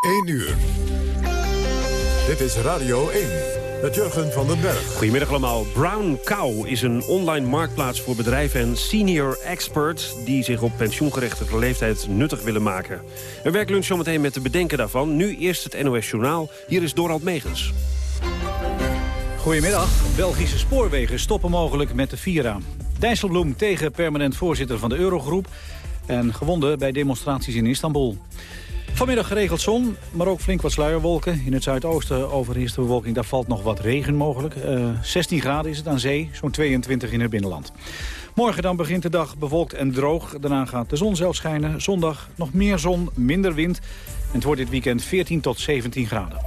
1 uur. Dit is Radio 1 met Jurgen van den Berg. Goedemiddag allemaal. Brown Cow is een online marktplaats voor bedrijven en senior experts... die zich op pensioengerechtigde leeftijd nuttig willen maken. Een werklunch zometeen met de bedenken daarvan. Nu eerst het NOS Journaal. Hier is Dorald Megens. Goedemiddag. Belgische spoorwegen stoppen mogelijk met de Vira. Dijsselbloem tegen permanent voorzitter van de Eurogroep... en gewonden bij demonstraties in Istanbul. Vanmiddag geregeld zon, maar ook flink wat sluierwolken. In het zuidoosten overheerst de bewolking, daar valt nog wat regen mogelijk. 16 eh, graden is het aan zee, zo'n 22 in het binnenland. Morgen dan begint de dag bewolkt en droog. Daarna gaat de zon zelf schijnen. Zondag nog meer zon, minder wind. En het wordt dit weekend 14 tot 17 graden.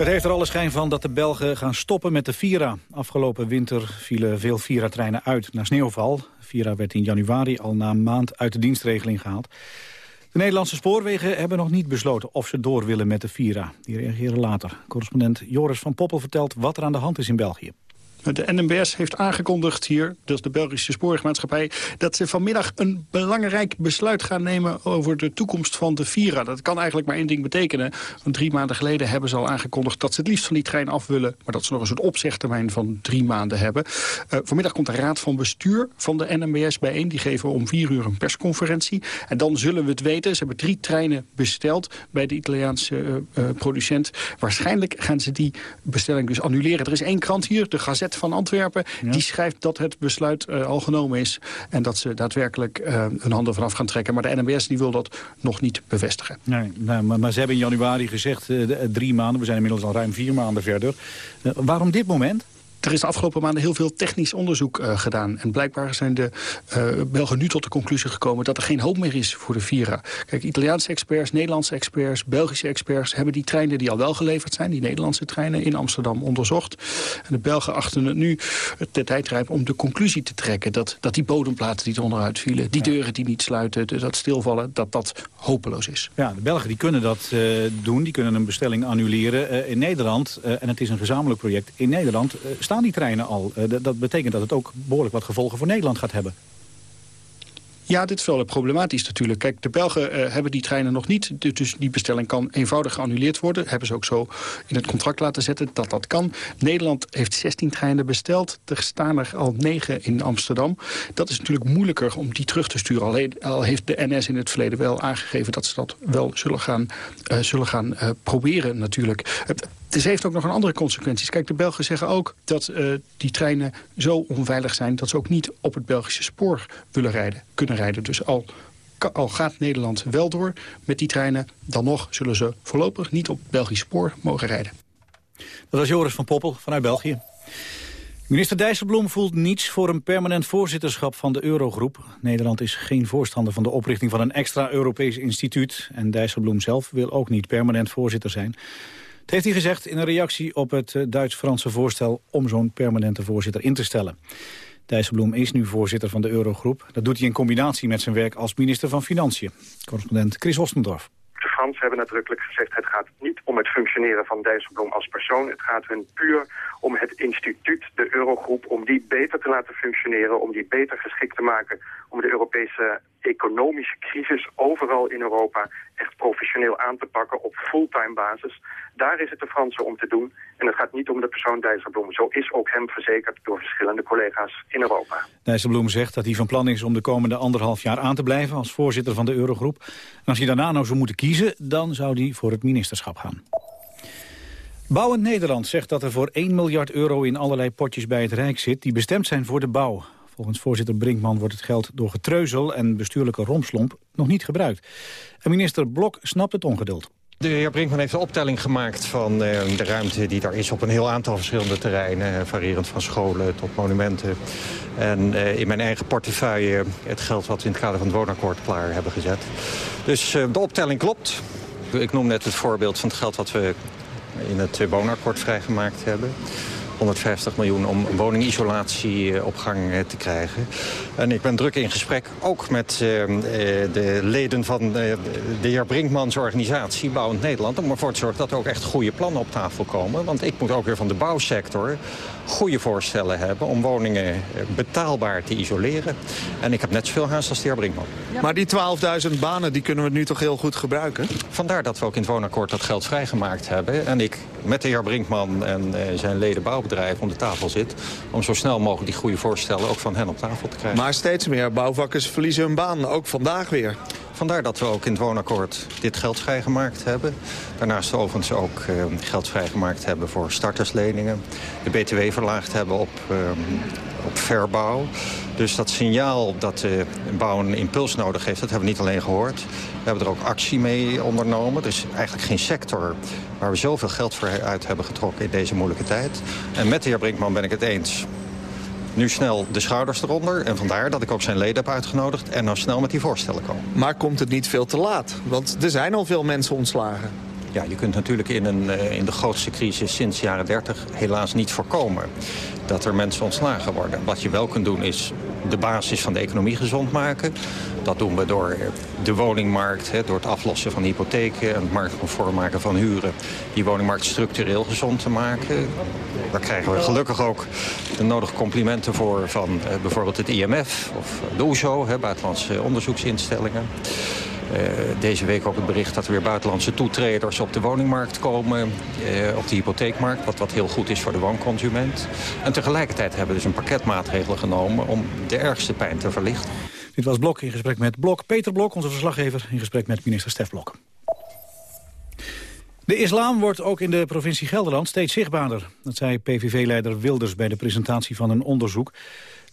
Het heeft er alle schijn van dat de Belgen gaan stoppen met de Vira. Afgelopen winter vielen veel Vira-treinen uit na sneeuwval. Vira werd in januari al na een maand uit de dienstregeling gehaald. De Nederlandse spoorwegen hebben nog niet besloten of ze door willen met de Vira. Die reageren later. Correspondent Joris van Poppel vertelt wat er aan de hand is in België. De NMBS heeft aangekondigd hier, dus de Belgische spoorwegmaatschappij... dat ze vanmiddag een belangrijk besluit gaan nemen over de toekomst van de Vira. Dat kan eigenlijk maar één ding betekenen. Want drie maanden geleden hebben ze al aangekondigd dat ze het liefst van die trein af willen... maar dat ze nog een soort opzegtermijn van drie maanden hebben. Uh, vanmiddag komt de raad van bestuur van de NMBS bijeen. Die geven om vier uur een persconferentie. En dan zullen we het weten. Ze hebben drie treinen besteld bij de Italiaanse uh, uh, producent. Waarschijnlijk gaan ze die bestelling dus annuleren. Er is één krant hier, de Gazette van Antwerpen... die schrijft dat het besluit uh, al genomen is... en dat ze daadwerkelijk uh, hun handen vanaf gaan trekken. Maar de NMBS die wil dat nog niet bevestigen. Nee, nou, maar, maar, ze hebben in januari gezegd uh, drie maanden. We zijn inmiddels al ruim vier maanden verder. waarom dit moment? Er is de afgelopen maanden heel veel technisch onderzoek uh, gedaan. En blijkbaar zijn de uh, Belgen nu tot de conclusie gekomen... dat er geen hoop meer is voor de Vira. Kijk, Italiaanse experts, Nederlandse experts, Belgische experts... hebben die treinen die al wel geleverd zijn, die Nederlandse treinen... in Amsterdam onderzocht. En de Belgen achten het nu de tijd rijp om de conclusie te trekken... dat, dat die bodemplaten die onderuit vielen, die deuren die niet sluiten... dat stilvallen, dat dat hopeloos is. Ja, de Belgen die kunnen dat uh, doen. Die kunnen een bestelling annuleren. in Nederland, en het is een gezamenlijk project... in Nederland staan die treinen al. Uh, dat betekent dat het ook behoorlijk wat gevolgen voor Nederland gaat hebben. Ja, dit is wel problematisch natuurlijk. Kijk, de Belgen uh, hebben die treinen nog niet. Dus die bestelling kan eenvoudig geannuleerd worden. Hebben ze ook zo in het contract laten zetten dat dat kan. Nederland heeft 16 treinen besteld. Er staan er al 9 in Amsterdam. Dat is natuurlijk moeilijker om die terug te sturen. Alleen al heeft de NS in het verleden wel aangegeven... dat ze dat wel zullen gaan, uh, zullen gaan proberen natuurlijk. Dus heeft ook nog een andere consequenties. Kijk, de Belgen zeggen ook dat uh, die treinen zo onveilig zijn... dat ze ook niet op het Belgische spoor willen rijden, kunnen rijden. Dus al, al gaat Nederland wel door met die treinen... dan nog zullen ze voorlopig niet op Belgisch spoor mogen rijden. Dat was Joris van Poppel vanuit België. Minister Dijsselbloem voelt niets voor een permanent voorzitterschap van de Eurogroep. Nederland is geen voorstander van de oprichting van een extra Europees instituut. En Dijsselbloem zelf wil ook niet permanent voorzitter zijn. Dat heeft hij gezegd in een reactie op het eh, Duits-Franse voorstel om zo'n permanente voorzitter in te stellen. Dijsselbloem is nu voorzitter van de Eurogroep. Dat doet hij in combinatie met zijn werk als minister van Financiën. Correspondent Chris Ostendorf. De Fransen hebben nadrukkelijk gezegd... het gaat niet om het functioneren van Dijsselbloem als persoon. Het gaat hun puur om het instituut, de Eurogroep... om die beter te laten functioneren, om die beter geschikt te maken... om de Europese economische crisis overal in Europa echt professioneel aan te pakken op fulltime basis. Daar is het de Fransen om te doen. En het gaat niet om de persoon Dijsselbloem. Zo is ook hem verzekerd door verschillende collega's in Europa. Dijsselbloem zegt dat hij van plan is om de komende anderhalf jaar aan te blijven als voorzitter van de Eurogroep. En als hij daarna nou zou moeten kiezen, dan zou hij voor het ministerschap gaan. Bouwend Nederland zegt dat er voor 1 miljard euro in allerlei potjes bij het Rijk zit... die bestemd zijn voor de bouw. Volgens voorzitter Brinkman wordt het geld door getreuzel en bestuurlijke romslomp nog niet gebruikt. En minister Blok snapt het ongeduld. De heer Brinkman heeft een optelling gemaakt van uh, de ruimte die daar is op een heel aantal verschillende terreinen. Eh, variërend van scholen tot monumenten. En uh, in mijn eigen portefeuille het geld wat we in het kader van het woonakkoord klaar hebben gezet. Dus de optelling klopt. Ik noem net het voorbeeld van het geld wat we in het woonakkoord vrijgemaakt hebben. 150 miljoen om woningisolatie op gang te krijgen. En ik ben druk in gesprek ook met de leden van de heer Brinkmans organisatie Bouwend Nederland... om ervoor te zorgen dat er ook echt goede plannen op tafel komen. Want ik moet ook weer van de bouwsector goede voorstellen hebben... om woningen betaalbaar te isoleren. En ik heb net zoveel haast als de heer Brinkman. Maar die 12.000 banen die kunnen we nu toch heel goed gebruiken? Vandaar dat we ook in het woonakkoord dat geld vrijgemaakt hebben. En ik met de heer Brinkman en eh, zijn leden bouwbedrijf om de tafel zit... om zo snel mogelijk die goede voorstellen ook van hen op tafel te krijgen. Maar steeds meer bouwvakkers verliezen hun baan, ook vandaag weer. Vandaar dat we ook in het woonakkoord dit geld vrijgemaakt hebben. Daarnaast overigens ook uh, geld vrijgemaakt hebben voor startersleningen. De BTW verlaagd hebben op, uh, op verbouw. Dus dat signaal dat de bouw een impuls nodig heeft, dat hebben we niet alleen gehoord. We hebben er ook actie mee ondernomen. Er is eigenlijk geen sector waar we zoveel geld voor uit hebben getrokken in deze moeilijke tijd. En met de heer Brinkman ben ik het eens nu snel de schouders eronder. En vandaar dat ik ook zijn leden heb uitgenodigd en nou snel met die voorstellen komen. Maar komt het niet veel te laat? Want er zijn al veel mensen ontslagen. Ja, je kunt natuurlijk in, een, eh, in de grootste crisis sinds de jaren 30 helaas niet voorkomen dat er mensen ontslagen worden. Wat je wel kunt doen is de basis van de economie gezond maken. Dat doen we door de woningmarkt, door het aflossen van hypotheken... en het marktconform maken van huren, die woningmarkt structureel gezond te maken. Daar krijgen we gelukkig ook de nodige complimenten voor van eh, bijvoorbeeld het IMF of de OESO, buitenlandse onderzoeksinstellingen. Uh, deze week ook het bericht dat er weer buitenlandse toetreders op de woningmarkt komen, uh, op de hypotheekmarkt, wat, wat heel goed is voor de woonconsument. En tegelijkertijd hebben we dus een pakket maatregelen genomen om de ergste pijn te verlichten. Dit was Blok in gesprek met Blok. Peter Blok, onze verslaggever, in gesprek met minister Stef Blok. De islam wordt ook in de provincie Gelderland steeds zichtbaarder. Dat zei PVV-leider Wilders bij de presentatie van een onderzoek.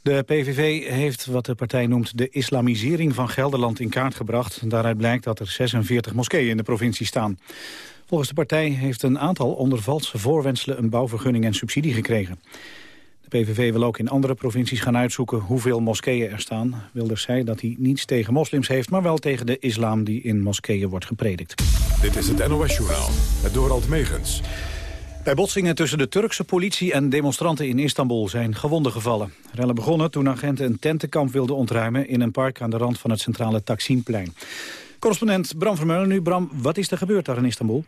De PVV heeft wat de partij noemt de islamisering van Gelderland in kaart gebracht. Daaruit blijkt dat er 46 moskeeën in de provincie staan. Volgens de partij heeft een aantal onder valse voorwenselen een bouwvergunning en subsidie gekregen. De PVV wil ook in andere provincies gaan uitzoeken hoeveel moskeeën er staan. Wilders zei dat hij niets tegen moslims heeft, maar wel tegen de islam die in moskeeën wordt gepredikt. Dit is het NOS-journaal, het Dorald Megens. Bij botsingen tussen de Turkse politie en demonstranten in Istanbul zijn gewonden gevallen. Rellen begonnen toen agenten een tentenkamp wilden ontruimen in een park aan de rand van het centrale Taksimplein. Correspondent Bram Vermeulen nu. Bram, wat is er gebeurd daar in Istanbul?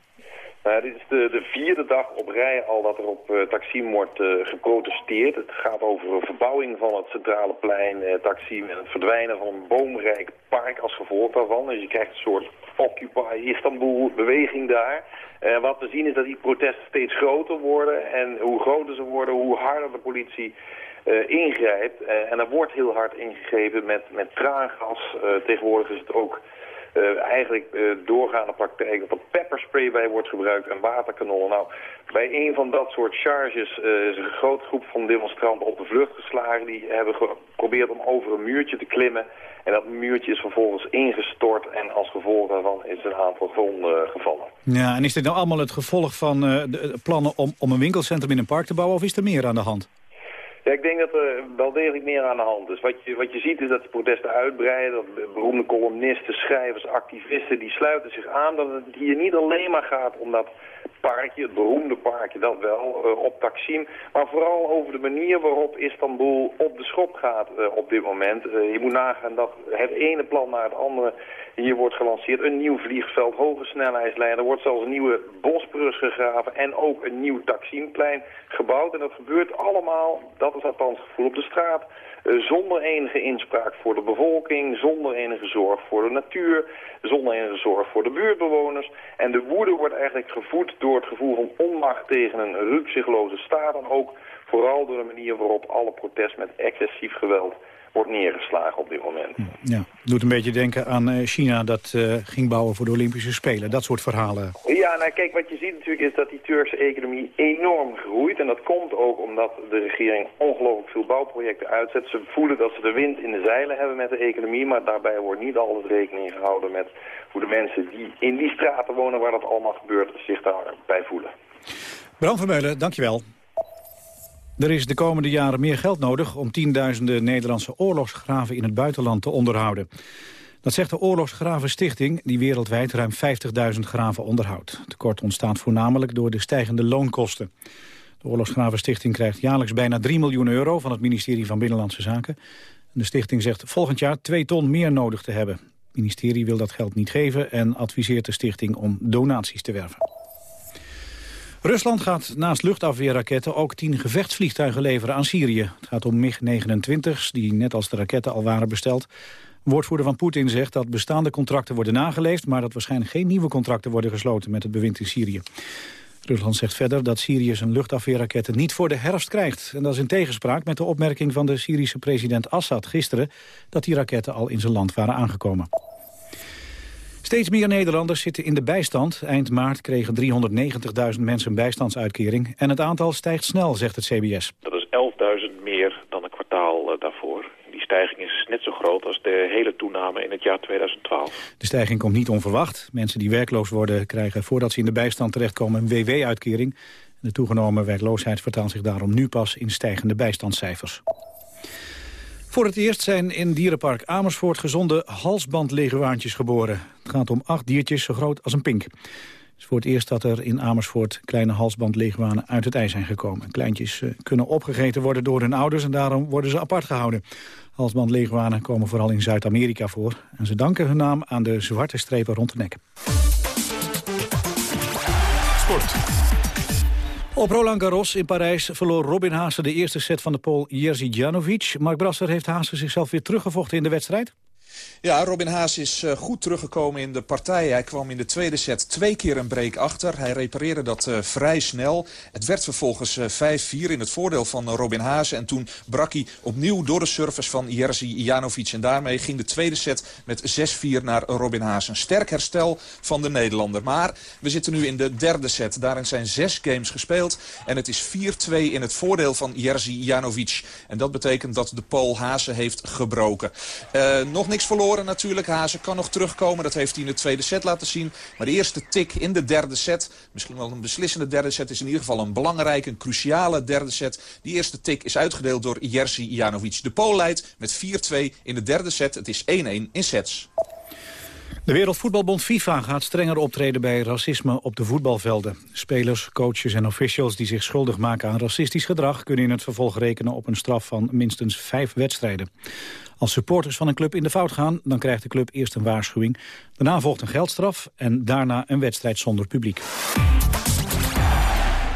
Nou, dit is de, de, vierde dag op rij al dat er op uh, Taksim wordt uh, geprotesteerd. Het gaat over een verbouwing van het centrale plein uh, Taksim en het verdwijnen van een boomrijk park als gevolg daarvan. Dus je krijgt een soort Occupy Istanbul beweging daar. wat we zien is dat die protesten steeds groter worden en hoe groter ze worden, hoe harder de politie ingrijpt. en er wordt heel hard ingegrepen met, met traangas. tegenwoordig is het ook uh, eigenlijk uh, doorgaande praktijk dat er pepperspray bij wordt gebruikt en waterkanonnen. Nou, bij een van dat soort charges uh, is een grote groep van demonstranten op de vlucht geslagen. Die hebben geprobeerd om over een muurtje te klimmen. En dat muurtje is vervolgens ingestort en als gevolg daarvan is een aantal gewonden gevallen. Ja, en is dit nou allemaal het gevolg van de plannen om, om een winkelcentrum in een park te bouwen of is er meer aan de hand? Ik denk dat er wel degelijk meer aan de hand is. Wat je, wat je ziet is dat de protesten uitbreiden. Dat beroemde columnisten, schrijvers, activisten, die sluiten zich aan. Dat het hier niet alleen maar gaat om dat parkje, het beroemde parkje, dat wel, uh, op Taksim. Maar vooral over de manier waarop Istanbul op de schop gaat uh, op dit moment. Uh, je moet nagaan dat het ene plan naar het andere hier wordt gelanceerd. Een nieuw vliegveld, hoge snelheidslijnen. Er wordt zelfs een nieuwe bosbrug gegraven en ook een nieuw Taksimplein gebouwd. En dat gebeurt allemaal, dat is althans het gevoel, op de straat. Uh, zonder enige inspraak voor de bevolking, zonder enige zorg voor de natuur, zonder enige zorg voor de buurtbewoners. En de woede wordt eigenlijk gevoed door het gevoel van onmacht tegen een rukzichtloze staat en ook vooral door de manier waarop alle protest met excessief geweld wordt neergeslagen op dit moment. Ja, doet een beetje denken aan eh, China dat uh, ging bouwen voor de Olympische Spelen. Dat soort verhalen. Ja, nou kijk, wat je ziet natuurlijk is dat die Turkse economie enorm groeit. En dat komt ook omdat de regering ongelooflijk veel bouwprojecten uitzet. Ze voelen dat ze de wind in de zeilen hebben met de economie. Maar daarbij wordt niet altijd rekening gehouden met hoe de mensen die in die straten wonen waar dat allemaal gebeurt zich daarbij voelen. Bram Vermeulen, dankjewel. Er is de komende jaren meer geld nodig om tienduizenden Nederlandse oorlogsgraven in het buitenland te onderhouden. Dat zegt de Oorlogsgravenstichting, die wereldwijd ruim 50.000 graven onderhoudt. Tekort ontstaat voornamelijk door de stijgende loonkosten. De Oorlogsgravenstichting krijgt jaarlijks bijna 3 miljoen euro... van het ministerie van Binnenlandse Zaken. De stichting zegt volgend jaar 2 ton meer nodig te hebben. Het ministerie wil dat geld niet geven... en adviseert de stichting om donaties te werven. Rusland gaat naast luchtafweerraketten ook tien gevechtsvliegtuigen leveren aan Syrië. Het gaat om MiG-29's, die net als de raketten al waren besteld. Een woordvoerder van Poetin zegt dat bestaande contracten worden nageleefd... maar dat waarschijnlijk geen nieuwe contracten worden gesloten met het bewind in Syrië. Rusland zegt verder dat Syrië zijn luchtafweerraketten niet voor de herfst krijgt. En dat is in tegenspraak met de opmerking van de Syrische president Assad gisteren... dat die raketten al in zijn land waren aangekomen. Steeds meer Nederlanders zitten in de bijstand. Eind maart kregen 390.000 mensen een bijstandsuitkering. En het aantal stijgt snel, zegt het CBS. Dat is 11.000 meer dan een kwartaal uh, daarvoor. Die stijging is net zo groot als de hele toename in het jaar 2012. De stijging komt niet onverwacht. Mensen die werkloos worden krijgen voordat ze in de bijstand terechtkomen een WW-uitkering. De toegenomen werkloosheid vertaalt zich daarom nu pas in stijgende bijstandscijfers. Voor het eerst zijn in dierenpark Amersfoort gezonde halsbandleguaantjes geboren. Het gaat om acht diertjes zo groot als een pink. Het is voor het eerst dat er in Amersfoort kleine halsbandleguanen uit het ijs zijn gekomen. Kleintjes eh, kunnen opgegeten worden door hun ouders en daarom worden ze apart gehouden. Halsbandleguanen komen vooral in Zuid-Amerika voor. En ze danken hun naam aan de zwarte strepen rond de nek. Sport. Op Roland Garros in Parijs verloor Robin Haase de eerste set van de Pool Jerzy Janovic. Mark Brasser heeft Haase zichzelf weer teruggevochten in de wedstrijd? Ja, Robin Haas is uh, goed teruggekomen in de partij. Hij kwam in de tweede set twee keer een break achter. Hij repareerde dat uh, vrij snel. Het werd vervolgens uh, 5-4 in het voordeel van Robin Haas. En toen brak hij opnieuw door de service van Jerzy Janovic. En daarmee ging de tweede set met 6-4 naar Robin Haas. Een sterk herstel van de Nederlander. Maar we zitten nu in de derde set. Daarin zijn zes games gespeeld. En het is 4-2 in het voordeel van Jerzy Janovic. En dat betekent dat de Pool Haase heeft gebroken. nog niks verloren natuurlijk. Hazen kan nog terugkomen. Dat heeft hij in de tweede set laten zien. Maar de eerste tik in de derde set, misschien wel een beslissende derde set... is in ieder geval een belangrijke, een cruciale derde set. Die eerste tik is uitgedeeld door Jerzy Janovic. De Pool leidt met 4-2 in de derde set. Het is 1-1 in sets. De Wereldvoetbalbond FIFA gaat strenger optreden bij racisme op de voetbalvelden. Spelers, coaches en officials die zich schuldig maken aan racistisch gedrag... kunnen in het vervolg rekenen op een straf van minstens vijf wedstrijden. Als supporters van een club in de fout gaan, dan krijgt de club eerst een waarschuwing. Daarna volgt een geldstraf en daarna een wedstrijd zonder publiek.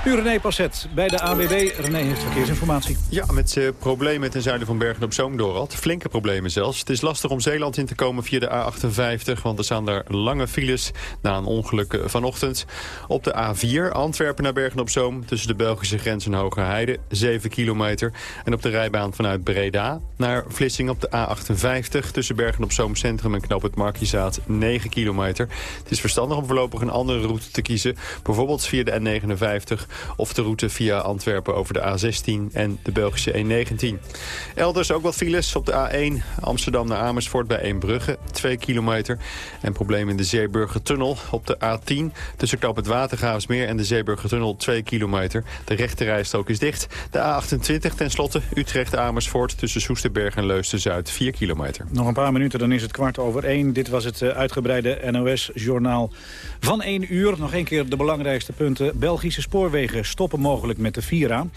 Nu René Passet bij de AWB. René heeft verkeersinformatie. Ja, met uh, problemen ten zuiden van Bergen op Zoom doorrad. Flinke problemen zelfs. Het is lastig om Zeeland in te komen via de A58... want er staan daar lange files na een ongeluk vanochtend. Op de A4 Antwerpen naar Bergen op Zoom... tussen de Belgische grens en Hogerheide, 7 kilometer. En op de rijbaan vanuit Breda naar Vlissing op de A58... tussen Bergen op Zoom Centrum en Knop het Markizaat, 9 kilometer. Het is verstandig om voorlopig een andere route te kiezen. Bijvoorbeeld via de N59 of de route via Antwerpen over de A16 en de Belgische E19. Elders ook wat files op de A1 Amsterdam naar Amersfoort bij Eembrugge, 2 kilometer. En problemen in de Zeeburgertunnel op de A10 tussen Knoop het Watergraafsmeer en de Zeeburgertunnel 2 kilometer. De rechterrijstrook is dicht. De A28 tenslotte Utrecht-Amersfoort tussen Soesterberg en Leusden-Zuid 4 kilometer. Nog een paar minuten, dan is het kwart over één. Dit was het eh, uitgebreide NOS-journaal van 1 uur. Nog één keer de belangrijkste punten. Belgische spoorwegen stoppen mogelijk met de Vira.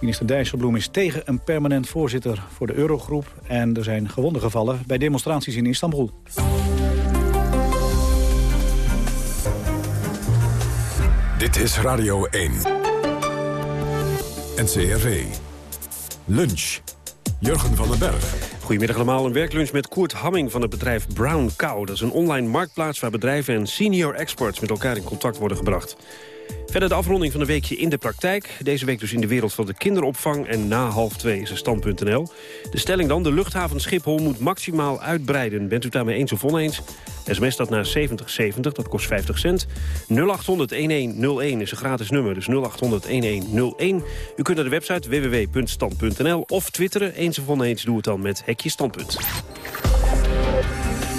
Minister Dijsselbloem is tegen een permanent voorzitter voor de Eurogroep. En er zijn gewonden gevallen bij demonstraties in Istanbul. Dit is Radio 1. NCRV. Lunch. Jurgen van den Berg. Goedemiddag allemaal. Een werklunch met Koert Hamming van het bedrijf Brown Cow. Dat is een online marktplaats waar bedrijven en senior experts met elkaar in contact worden gebracht. Verder de afronding van een weekje in de praktijk. Deze week dus in de wereld van de kinderopvang. En na half twee is er stand.nl. De stelling dan, de luchthaven Schiphol moet maximaal uitbreiden. Bent u daarmee eens of oneens? SMS dat naar 7070, dat kost 50 cent. 0800-1101 is een gratis nummer, dus 0800-1101. U kunt naar de website www.stand.nl of twitteren. Eens of oneens, doe het dan met Hekje Standpunt.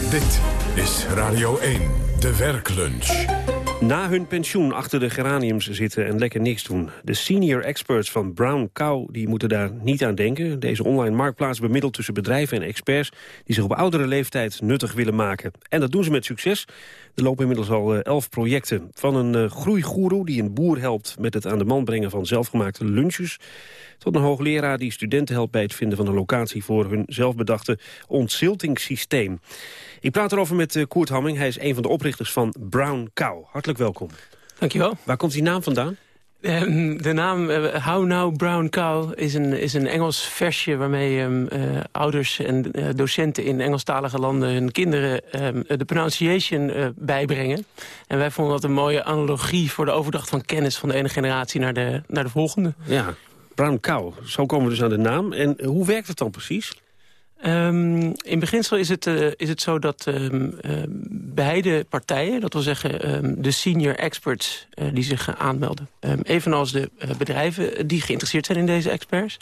Dit is Radio 1, de werklunch. Na hun pensioen achter de geraniums zitten en lekker niks doen. De senior experts van Brown Cow die moeten daar niet aan denken. Deze online marktplaats bemiddelt tussen bedrijven en experts... die zich op oudere leeftijd nuttig willen maken. En dat doen ze met succes. Er lopen inmiddels al eh, elf projecten. Van een uh, groeigoeroe die een boer helpt met het aan de man brengen van zelfgemaakte lunches... tot een hoogleraar die studenten helpt bij het vinden van een locatie... voor hun zelfbedachte ontziltingssysteem. Ik praat erover met uh, Koert Hamming. Hij is een van de oprichters van Brown Cow. Hartelijk welkom. Dankjewel. Waar komt die naam vandaan? Um, de naam uh, How Now Brown Cow is een, is een Engels versje... waarmee um, uh, ouders en uh, docenten in Engelstalige landen... hun kinderen um, de pronunciation bijbrengen. En wij vonden dat een mooie analogie... voor de overdracht van kennis van de ene generatie naar de, naar de volgende. Ja, Brown Cow. Zo komen we dus aan de naam. En hoe werkt het dan precies? Um, in beginsel is het, uh, is het zo dat um, uh, beide partijen, dat wil zeggen de senior experts uh, die zich aanmelden, evenals de bedrijven die geïnteresseerd zijn in deze experts,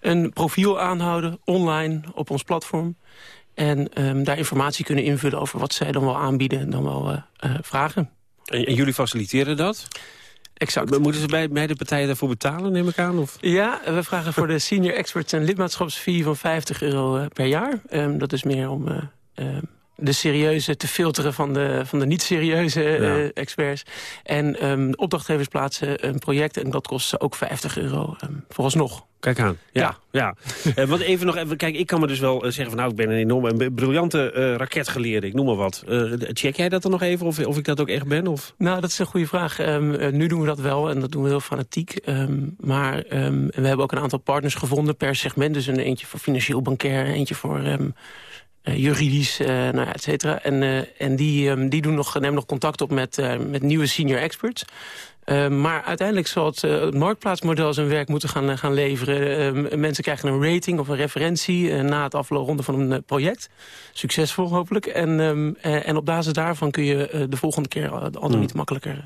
een profiel aanhouden online op ons platform. En daar informatie kunnen invullen over wat zij dan wel aanbieden en dan wel vragen. En, en jullie faciliteren dat? Exact. Moeten ze bij beide partijen daarvoor betalen, neem ik aan? Of? Ja, we vragen voor de senior experts een lidmaatschapsfee van 50 euro per jaar. Um, dat is meer om... Uh, uh, de serieuze te filteren van de, van de niet-serieuze ja. uh, experts. En um, opdrachtgevers plaatsen een project en dat kost ook 50 euro um, vooralsnog. Kijk aan. Ja, ja. ja. uh, want even nog even, kijk, ik kan me dus wel zeggen van nou, ik ben een enorme, een briljante uh, raketgeleerde, ik noem maar wat. check jij dat dan nog even, of, of ik dat ook echt ben? Of? Nou, dat is een goede vraag. Um, nu doen we dat wel en dat doen we heel fanatiek. maar we hebben ook een aantal partners gevonden per segment. Dus een eentje voor financieel bankair, eentje voor... Uh, juridisch, uh, nou ja, et cetera. En, uh, en die, um, die doen nog, nemen nog contact op met, met nieuwe senior experts. maar uiteindelijk zal het, het, marktplaatsmodel zijn werk moeten gaan, gaan leveren. mensen krijgen een rating of een referentie na het afronden van een project. Succesvol hopelijk. En, en op basis daarvan kun je de volgende keer de ander niet makkelijker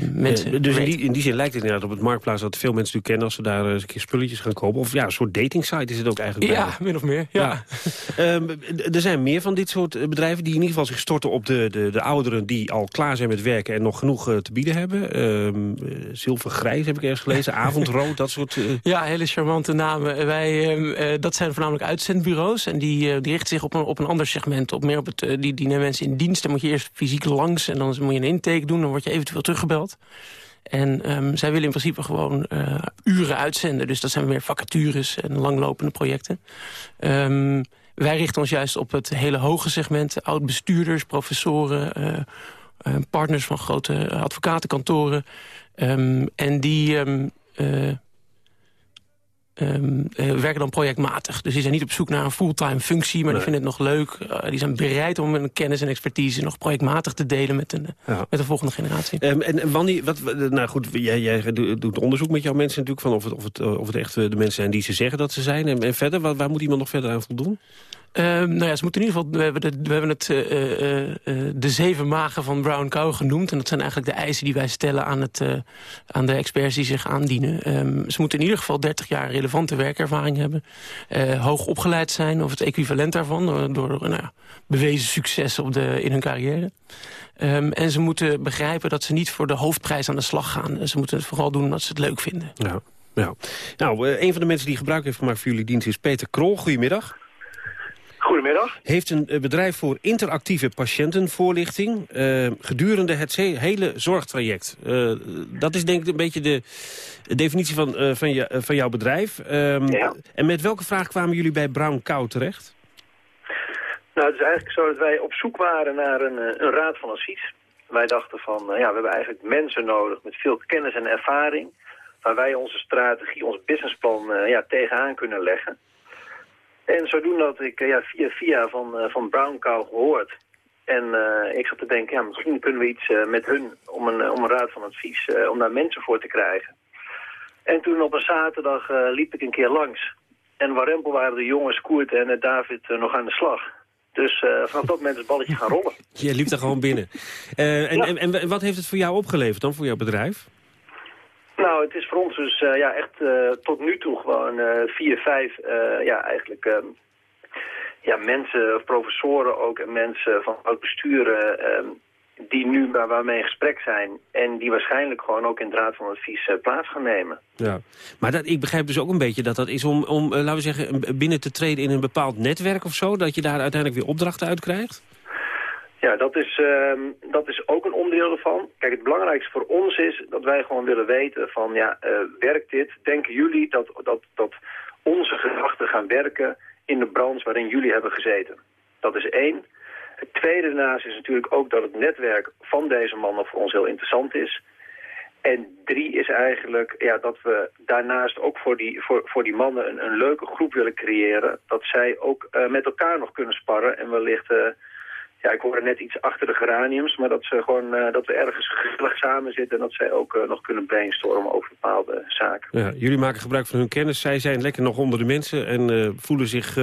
mensen. dus in die, in die, zin lijkt het inderdaad op het marktplaats... dat veel mensen natuurlijk kennen als ze daar eens een keer spulletjes gaan kopen. Of ja, een soort datingsite is het ook eigenlijk. Ja, min of meer. Ja. ja. um, er zijn meer van dit soort bedrijven die in ieder geval zich storten op de, de, de ouderen... die al klaar zijn met werken en nog genoeg uh, te bieden hebben. Um, zilvergrijs heb ik ergens gelezen, avondrood, dat soort... Uh... Ja, hele charmante namen. Wij, uh, dat zijn voornamelijk uitzendbureaus en die, die richten zich op een, op een ander segment. Op meer op het, die, die nemen mensen in dienst, dan moet je eerst fysiek langs... en dan moet je een intake doen, dan word je eventueel teruggebeld. En um, zij willen in principe gewoon uh, uren uitzenden. Dus dat zijn meer vacatures en langlopende projecten. Um, wij richten ons juist op het hele hoge segment. Oud-bestuurders, professoren, uh, uh, partners van grote advocatenkantoren. Um, en die... Um, uh, werken dan projectmatig. Dus die zijn niet op zoek naar een fulltime functie... maar nee. die vinden het nog leuk. Uh, die zijn bereid om hun kennis en expertise... nog projectmatig te delen met, een, ja. met de volgende generatie. Um, en wanneer, wat, nou goed, jij, jij, doet onderzoek met jouw mensen natuurlijk... van of het, of het, of het echt de mensen zijn die ze zeggen dat ze zijn. En, en verder, waar, waar moet iemand nog verder aan voldoen? Uh, nou ja, ze moeten in ieder geval. We hebben, de, we hebben het uh, uh, de zeven magen van Brown Cow genoemd. En dat zijn eigenlijk de eisen die wij stellen aan, het, aan de experts die zich aandienen. Um, ze moeten in ieder geval 30 jaar relevante werkervaring hebben. hoog opgeleid zijn, of het equivalent daarvan. Door, nou ja, bewezen succes op de, in hun carrière. Um, en ze moeten begrijpen dat ze niet voor de hoofdprijs aan de slag gaan. Ze moeten het vooral doen omdat ze het leuk vinden. Ja. Ja. Nou, een van de mensen die gebruik heeft gemaakt voor jullie dienst is Peter Krol. Goedemiddag. Goedemiddag. Heeft een bedrijf voor interactieve patiëntenvoorlichting uh, gedurende het hele zorgtraject. Uh, dat is denk ik een beetje de definitie van, uh, van, je, van jouw bedrijf. Um, ja. En met welke vraag kwamen jullie bij Brown Cow terecht? Nou, het is eigenlijk zo dat wij op zoek waren naar een, een raad van advies. Wij dachten van, ja, we hebben eigenlijk mensen nodig met veel kennis en ervaring... waar wij onze strategie, ons businessplan ja, tegenaan kunnen leggen. En zodoende had ik ja, via via van, uh, van Brown Cow gehoord. En uh, ik zat te denken, ja, misschien kunnen we iets uh, met hun om een, om een raad van advies, om daar mensen voor te krijgen. En toen op een zaterdag liep ik een keer langs. En warempel waren de jongens Koert en David nog aan de slag. Dus vanaf dat moment is het balletje gaan rollen. Je liep er gewoon binnen. en, ja. en, en wat heeft het voor jou opgeleverd dan, voor jouw bedrijf? Nou, het is voor ons dus uh, ja, echt uh, tot nu toe gewoon uh, vier, vijf, ja, eigenlijk um, ja, mensen, professoren ook en mensen van oud besturen, um, die nu waar we mee in gesprek zijn... en die waarschijnlijk gewoon ook in de Raad van Advies plaats gaan nemen. Ja, maar dat, ik begrijp dus ook een beetje dat dat is om, om laten we zeggen, binnen te treden in een bepaald netwerk of zo... dat je daar uiteindelijk weer opdrachten uit krijgt? Ja, dat is, uh, dat is ook een onderdeel ervan. Kijk, het belangrijkste voor ons is dat wij gewoon willen weten van, ja, uh, werkt dit? Denken jullie dat, dat, dat onze gedachten gaan werken in de branche waarin jullie hebben gezeten? Dat is één. Het tweede daarnaast is natuurlijk ook dat het netwerk van deze mannen voor ons heel interessant is. En drie is eigenlijk ja, dat we daarnaast ook voor die, voor, voor die mannen een, een leuke groep willen creëren. Dat zij ook uh, met elkaar nog kunnen sparren en wellicht... Ja, ik hoorde net iets achter de geraniums, maar dat, ze gewoon, uh, dat we ergens gezellig samen zitten... en dat zij ook uh, nog kunnen brainstormen over bepaalde zaken. Ja, jullie maken gebruik van hun kennis. Zij zijn lekker nog onder de mensen en uh, voelen zich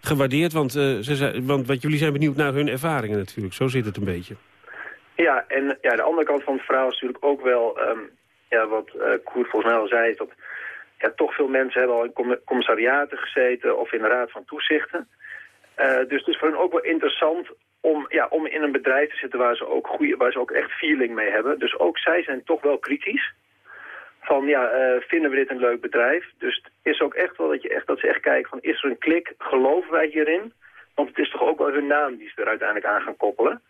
gewaardeerd. Want, ze zijn, want wat jullie zijn benieuwd naar hun ervaringen natuurlijk. Zo zit het een beetje. Ja, en ja, de andere kant van het verhaal is natuurlijk ook wel... Um, ja, wat Koert volgens mij al zei, is dat ja, toch veel mensen hebben al in commissariaten gezeten... of in de raad van toezichten... Uh, dus het is voor hen ook wel interessant om, ja, om in een bedrijf te zitten waar ze, ook goede, waar ze ook echt feeling mee hebben. Dus ook zij zijn toch wel kritisch. Van ja, uh, vinden we dit een leuk bedrijf? Dus het is ook echt wel dat, je echt, dat ze echt kijken van is er een klik, geloven wij hierin? Want het is toch ook wel hun naam die ze er uiteindelijk aan gaan koppelen.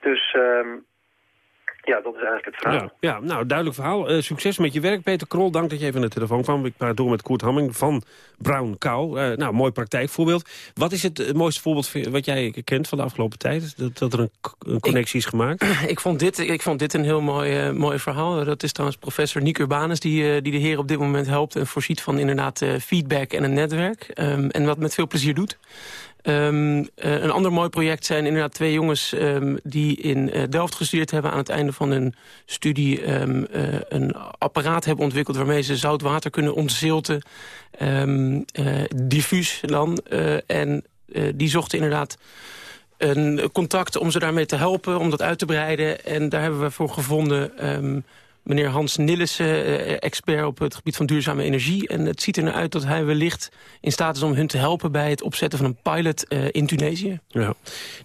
Dus um, ja, dat is eigenlijk het verhaal. Ja, ja nou, duidelijk verhaal. Uh, succes met je werk, Peter Krol. Dank dat je even aan de telefoon kwam. Ik praat door met Koert Hamming van Brown Cow. Uh, nou, mooi praktijkvoorbeeld. Wat is het mooiste voorbeeld wat jij kent van de afgelopen tijd? Dat, dat er een, een connectie is gemaakt? Ik vond dit, ik vond dit een heel mooi, uh, mooi verhaal. Dat is trouwens professor Niek Urbanus die, die de heer op dit moment helpt... en voorziet van inderdaad feedback en een netwerk. Um, en wat met veel plezier doet. Um, uh, een ander mooi project zijn inderdaad twee jongens um, die in uh, Delft gestudeerd hebben. Aan het einde van hun studie um, uh, een apparaat hebben ontwikkeld waarmee ze zout water kunnen ontzilten. diffuus dan. en die zochten inderdaad een contact om ze daarmee te helpen, om dat uit te breiden. En daar hebben we voor gevonden meneer Hans Nillissen, eh, expert op het gebied van duurzame energie. En het ziet er naar uit dat hij wellicht in staat is om hun te helpen... bij het opzetten van een pilot uh, in Tunesië. Ja.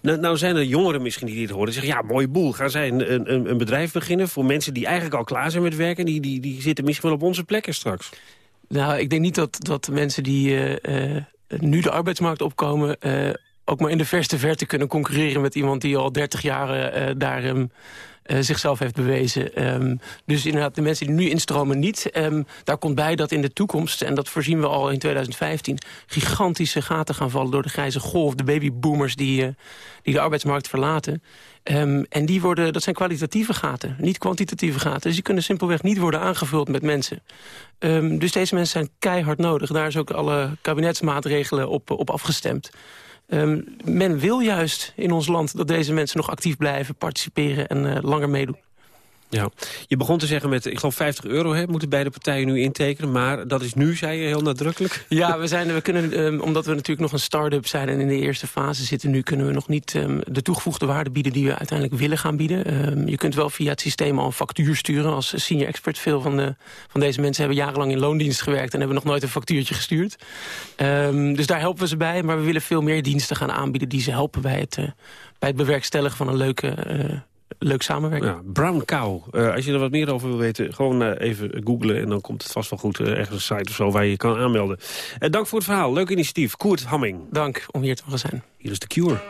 Nou, nou, zijn er jongeren misschien die dit horen. zeggen, ja, mooi boel. Gaan zij een, een, een, bedrijf beginnen voor mensen die eigenlijk al klaar zijn met werken... die, die, die zitten misschien wel op onze plekken straks. Nou, ik denk niet dat, dat mensen die uh, nu de arbeidsmarkt opkomen ook maar in de verste verte kunnen concurreren met iemand die al 30 jaar uh, daar um, uh, zichzelf heeft bewezen. Um, dus inderdaad, de mensen die nu instromen niet. Um, daar komt bij dat in de toekomst, en dat voorzien we al in 2015... gigantische gaten gaan vallen door de grijze golf. De babyboomers die, uh, die de arbeidsmarkt verlaten. Um, en die worden, dat zijn kwalitatieve gaten, niet kwantitatieve gaten. Dus die kunnen simpelweg niet worden aangevuld met mensen. Dus deze mensen zijn keihard nodig. Daar is ook alle kabinetsmaatregelen op, op afgestemd. Um, men wil juist in ons land dat deze mensen nog actief blijven, participeren en uh, langer meedoen. Ja, je begon te zeggen met, ik geloof 50 euro hè, moeten beide partijen nu intekenen. Maar dat is nu, zei je heel nadrukkelijk. Ja, we, zijn, we kunnen, um, omdat we natuurlijk nog een start-up zijn en in de eerste fase zitten nu... kunnen we nog niet um, de toegevoegde waarde bieden die we uiteindelijk willen gaan bieden. Um, je kunt wel via het systeem al een factuur sturen als senior expert. Veel van, de, van deze mensen hebben jarenlang in loondienst gewerkt... en hebben nog nooit een factuurtje gestuurd. dus daar helpen we ze bij. Maar we willen veel meer diensten gaan aanbieden die ze helpen bij het, uh, bij het bewerkstelligen van een leuke... Uh, leuk samenwerken. Ja, brown Cow. Uh, als je er wat meer over wil weten, gewoon uh, even googlen... en dan komt het vast wel goed. Uh, ergens een site of zo waar je je kan aanmelden. dank voor het verhaal. Leuk initiatief. Koert Hamming. Dank om hier te mogen zijn. Hier is The Cure.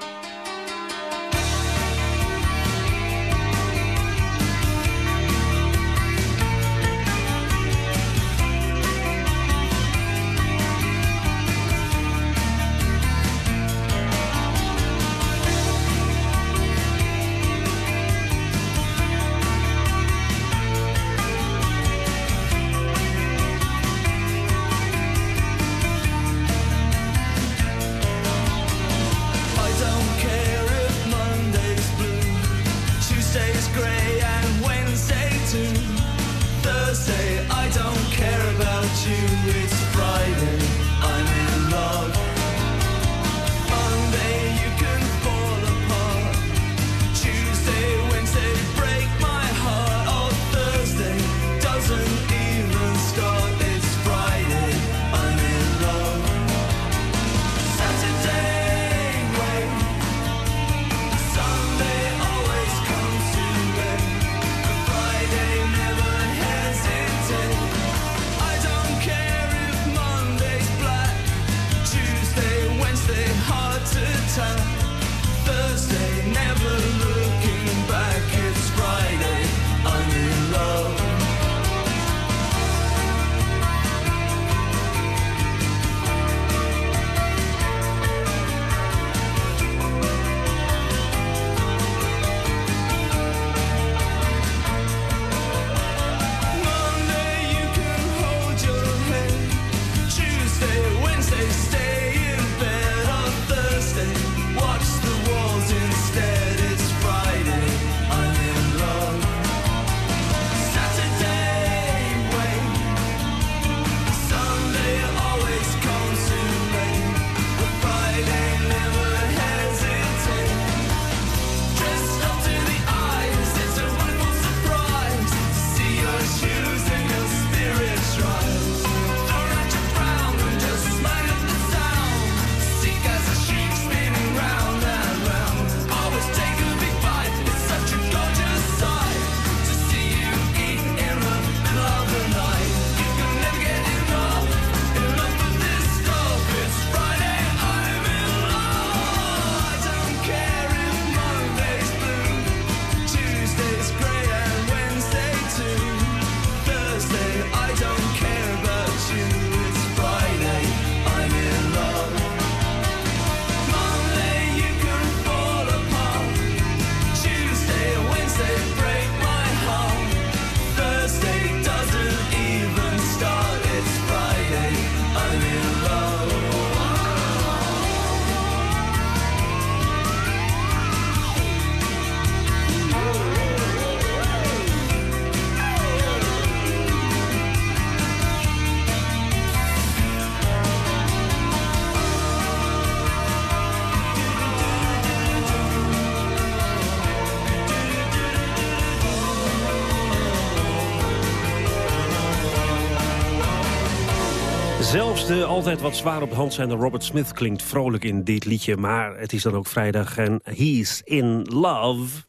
De altijd wat zwaar op de hand zijnde Robert Smith klinkt vrolijk in dit liedje. Maar het is dan ook vrijdag en he's in love.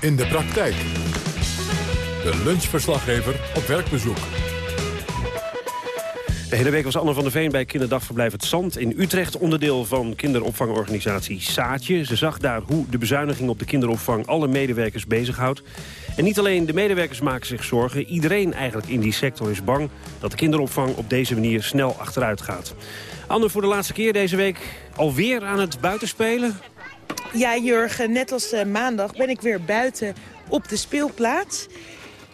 In de praktijk. De lunchverslaggever op werkbezoek. De hele week was Anne van der Veen bij kinderdagverblijf Het Zand in Utrecht... onderdeel van kinderopvangorganisatie Saatje. Ze zag daar hoe de bezuiniging op de kinderopvang alle medewerkers bezighoudt. En niet alleen de medewerkers maken zich zorgen... iedereen eigenlijk in die sector is bang dat de kinderopvang op deze manier snel achteruit gaat. Anne, voor de laatste keer deze week alweer aan het buitenspelen? Ja, Jurgen, net als uh, maandag ben ik weer buiten op de speelplaats.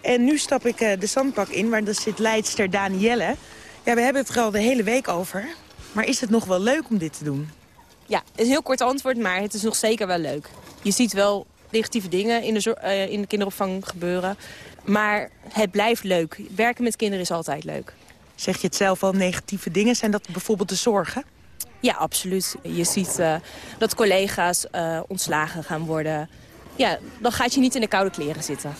En nu stap ik uh, de zandbak in, waar daar zit leidster Danielle... Ja, we hebben het er al de hele week over. Maar is het nog wel leuk om dit te doen? Ja, het is een heel kort antwoord, maar het is nog zeker wel leuk. Je ziet wel negatieve dingen in de, uh, in de kinderopvang gebeuren. Maar het blijft leuk. Werken met kinderen is altijd leuk. Zeg je het zelf al, negatieve dingen? Zijn dat bijvoorbeeld de zorgen? Ja, absoluut. Je ziet uh, dat collega's uh, ontslagen gaan worden. Ja, dan gaat je niet in de koude kleren zitten.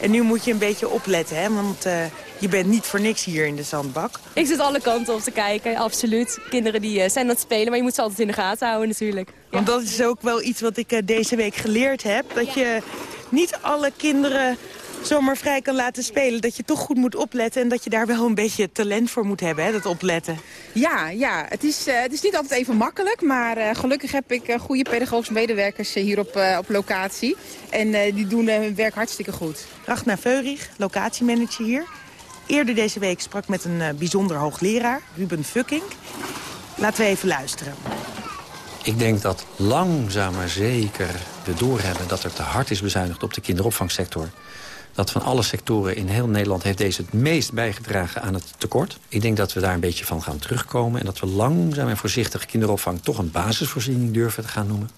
En nu moet je een beetje opletten, hè? want uh, je bent niet voor niks hier in de zandbak. Ik zit alle kanten op te kijken, absoluut. Kinderen die uh, zijn aan het spelen, maar je moet ze altijd in de gaten houden natuurlijk. Ja. Want dat is ook wel iets wat ik uh, deze week geleerd heb. Dat ja. je niet alle kinderen zomaar vrij kan laten spelen. Dat je toch goed moet opletten en dat je daar wel een beetje talent voor moet hebben, hè, dat opletten. Ja, ja. Het, is, uh, het is niet altijd even makkelijk, maar uh, gelukkig heb ik uh, goede pedagogische medewerkers hier op, op locatie. En die doen hun werk hartstikke goed. Ragnar Veurig, locatiemanager hier. Eerder deze week sprak met een bijzonder hoogleraar, Ruben Fucking. Laten we even luisteren. Ik denk dat langzaam maar zeker we doorhebben dat er te hard is bezuinigd op de kinderopvangsector dat van alle sectoren in heel Nederland heeft deze het meest bijgedragen aan het tekort. Ik denk dat we daar een beetje van gaan terugkomen... en dat we langzaam en voorzichtig kinderopvang toch een basisvoorziening durven te gaan noemen.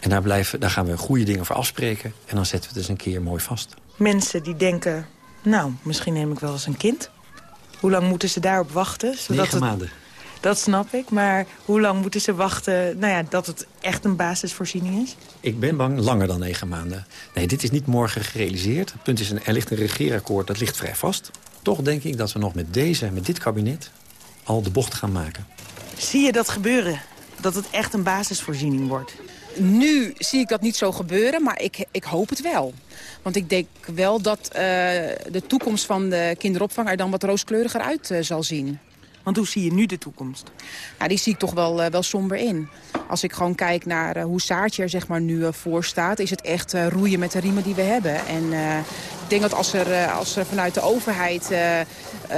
En daar, blijven, daar gaan we goede dingen voor afspreken en dan zetten we het eens een keer mooi vast. Mensen die denken, nou, misschien neem ik wel eens een kind. Hoe lang moeten ze daarop wachten? Zodat Negen maanden. Dat snap ik, maar hoe lang moeten ze wachten nou ja, dat het echt een basisvoorziening is? Ik ben bang langer dan negen maanden. Nee, dit is niet morgen gerealiseerd. Het punt is, er ligt een regeerakkoord, dat ligt vrij vast. Toch denk ik dat we nog met deze, met dit kabinet, al de bocht gaan maken. Zie je dat gebeuren? Dat het echt een basisvoorziening wordt? Nu zie ik dat niet zo gebeuren, maar ik, ik hoop het wel. Want ik denk wel dat uh, de toekomst van de kinderopvang er dan wat rooskleuriger uit uh, zal zien. Want hoe zie je nu de toekomst? Ja, die zie ik toch wel, uh, wel somber in. Als ik gewoon kijk naar uh, hoe Saartje er zeg maar, nu uh, voor staat... is het echt roeien met de riemen die we hebben. En ik denk dat als er, als er vanuit de overheid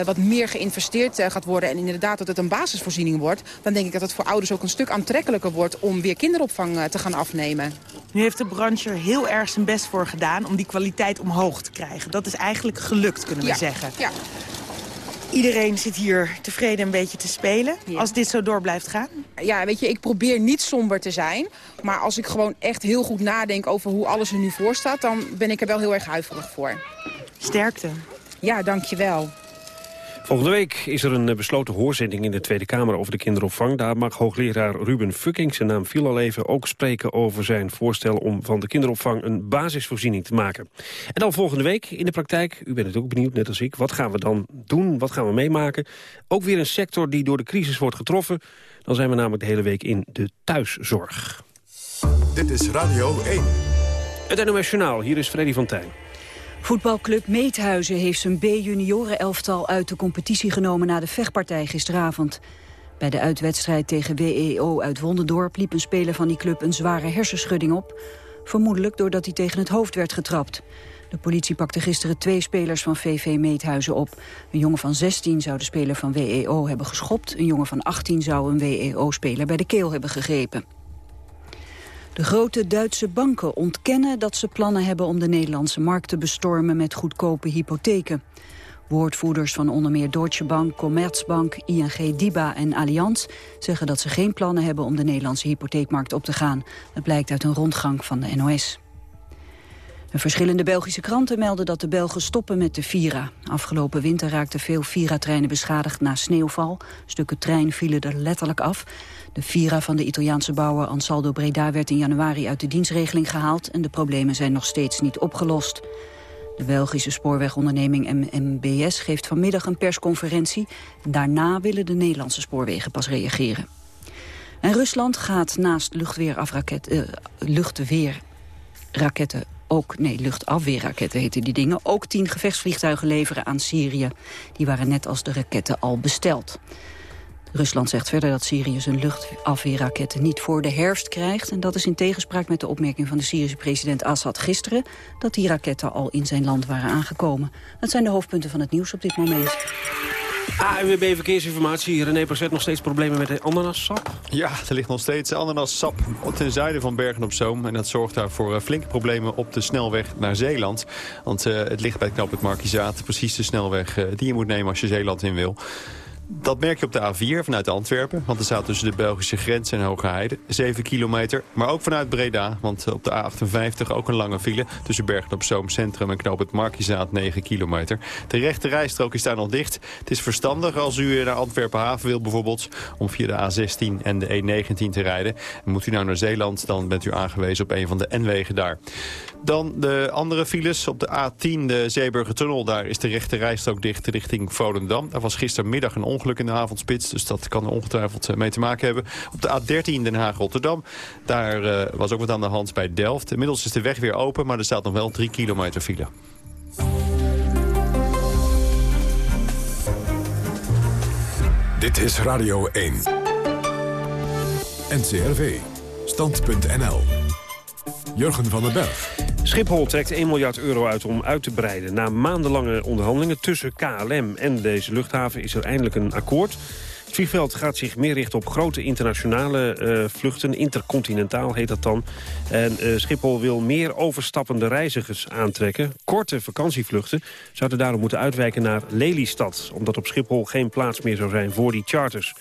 wat meer geïnvesteerd gaat worden... en inderdaad dat het een basisvoorziening wordt... dan denk ik dat het voor ouders ook een stuk aantrekkelijker wordt... om weer kinderopvang te gaan afnemen. Nu heeft de branche er heel erg zijn best voor gedaan... om die kwaliteit omhoog te krijgen. Dat is eigenlijk gelukt, kunnen we ja. zeggen. Ja. Iedereen zit hier tevreden een beetje te spelen, ja. als dit zo door blijft gaan? Ja, weet je, ik probeer niet somber te zijn. Maar als ik gewoon echt heel goed nadenk over hoe alles er nu voor staat... dan ben ik er wel heel erg huiverig voor. Sterkte. Ja, dankjewel. Volgende week is er een besloten hoorzitting in de Tweede Kamer over de kinderopvang. Daar mag hoogleraar Ruben Fucking, zijn naam viel al even, ook spreken over zijn voorstel om van de kinderopvang een basisvoorziening te maken. En dan volgende week in de praktijk, u bent het ook benieuwd, net als ik, wat gaan we dan doen, wat gaan we meemaken? Ook weer een sector die door de crisis wordt getroffen. Dan zijn we namelijk de hele week in de thuiszorg. Dit is Radio 1. Het NOS Journaal, hier is Freddy van Tijn. Voetbalclub Meethuizen heeft zijn B-junioren-elftal uit de competitie genomen na de vechtpartij gisteravond. Bij de uitwedstrijd tegen WEO uit Wondendorp liep een speler van die club een zware hersenschudding op. Vermoedelijk doordat hij tegen het hoofd werd getrapt. De politie pakte gisteren twee spelers van VV Meethuizen op. Een jongen van 16 zou de speler van WEO hebben geschopt. Een jongen van 18 zou een WEO-speler bij de keel hebben gegrepen. De grote Duitse banken ontkennen dat ze plannen hebben om de Nederlandse markt te bestormen met goedkope hypotheken. Woordvoerders van onder meer Deutsche Bank, Commerzbank, ING DIBA en Allianz zeggen dat ze geen plannen hebben om de Nederlandse hypotheekmarkt op te gaan. Dat blijkt uit een rondgang van de NOS. Verschillende Belgische kranten melden dat de Belgen stoppen met de Vira. Afgelopen winter raakten veel Vira-treinen beschadigd na sneeuwval. Stukken trein vielen er letterlijk af. De Vira van de Italiaanse bouwer Ansaldo Breda werd in januari uit de dienstregeling gehaald... en de problemen zijn nog steeds niet opgelost. De Belgische spoorwegonderneming MBS geeft vanmiddag een persconferentie. Daarna willen de Nederlandse spoorwegen pas reageren. En Rusland gaat naast uh, luchtweerraketten ook, nee, luchtafweerraketten heten die dingen... ook tien gevechtsvliegtuigen leveren aan Syrië. Die waren net als de raketten al besteld. Rusland zegt verder dat Syrië zijn luchtafweerraketten niet voor de herfst krijgt. En dat is in tegenspraak met de opmerking van de Syrische president Assad gisteren... dat die raketten al in zijn land waren aangekomen. Dat zijn de hoofdpunten van het nieuws op dit moment. ANWB Verkeersinformatie. René Procet nog steeds problemen met de ananassap? Ja, er ligt nog steeds ananassap ten zuiden van Bergen-op-Zoom. En dat zorgt daar voor eh, flinke problemen op de snelweg naar Zeeland. Want uh, het ligt bij het knooppunt Markizaat. Precies de snelweg uh, die je moet nemen als je Zeeland in wil. Dat merk je op de A4 vanuit Antwerpen. Want er staat tussen de Belgische grens en Hoge Heide 7 kilometer. Maar ook vanuit Breda. Want op de A58 ook een lange file. Tussen Bergen op Zoom Centrum en Knoop het Markizaat 9 kilometer. De rechte rijstrook is daar nog dicht. Het is verstandig als u naar Antwerpen haven wil bijvoorbeeld. Om via de A16 en de E19 te rijden. En moet u nou naar Zeeland dan bent u aangewezen op een van de N-wegen daar. Dan de andere files op de A10, de Zeeburgertunnel. Daar is de rechte rijstrook dicht richting Volendam. Daar was gistermiddag een ongeluk in de avondspits. Dus dat kan er ongetwijfeld eh, mee te maken hebben. Op de A13 Den Haag-Rotterdam. Daar uh, was ook wat aan de hand bij Delft. Inmiddels is de weg weer open, maar er staat nog wel 3 kilometer file. Dit is Radio 1. NCRV. Stand.nl. Jurgen van den Berg. Schiphol trekt 1 miljard euro uit om uit te breiden. Na maandenlange onderhandelingen tussen KLM en deze luchthaven is er eindelijk een akkoord. Het vliegveld gaat zich meer richten op grote internationale uh, vluchten. Intercontinentaal heet dat dan. En uh, Schiphol wil meer overstappende reizigers aantrekken. Korte vakantievluchten zouden daarom moeten uitwijken naar Lelystad. Omdat op Schiphol geen plaats meer zou zijn voor die charters.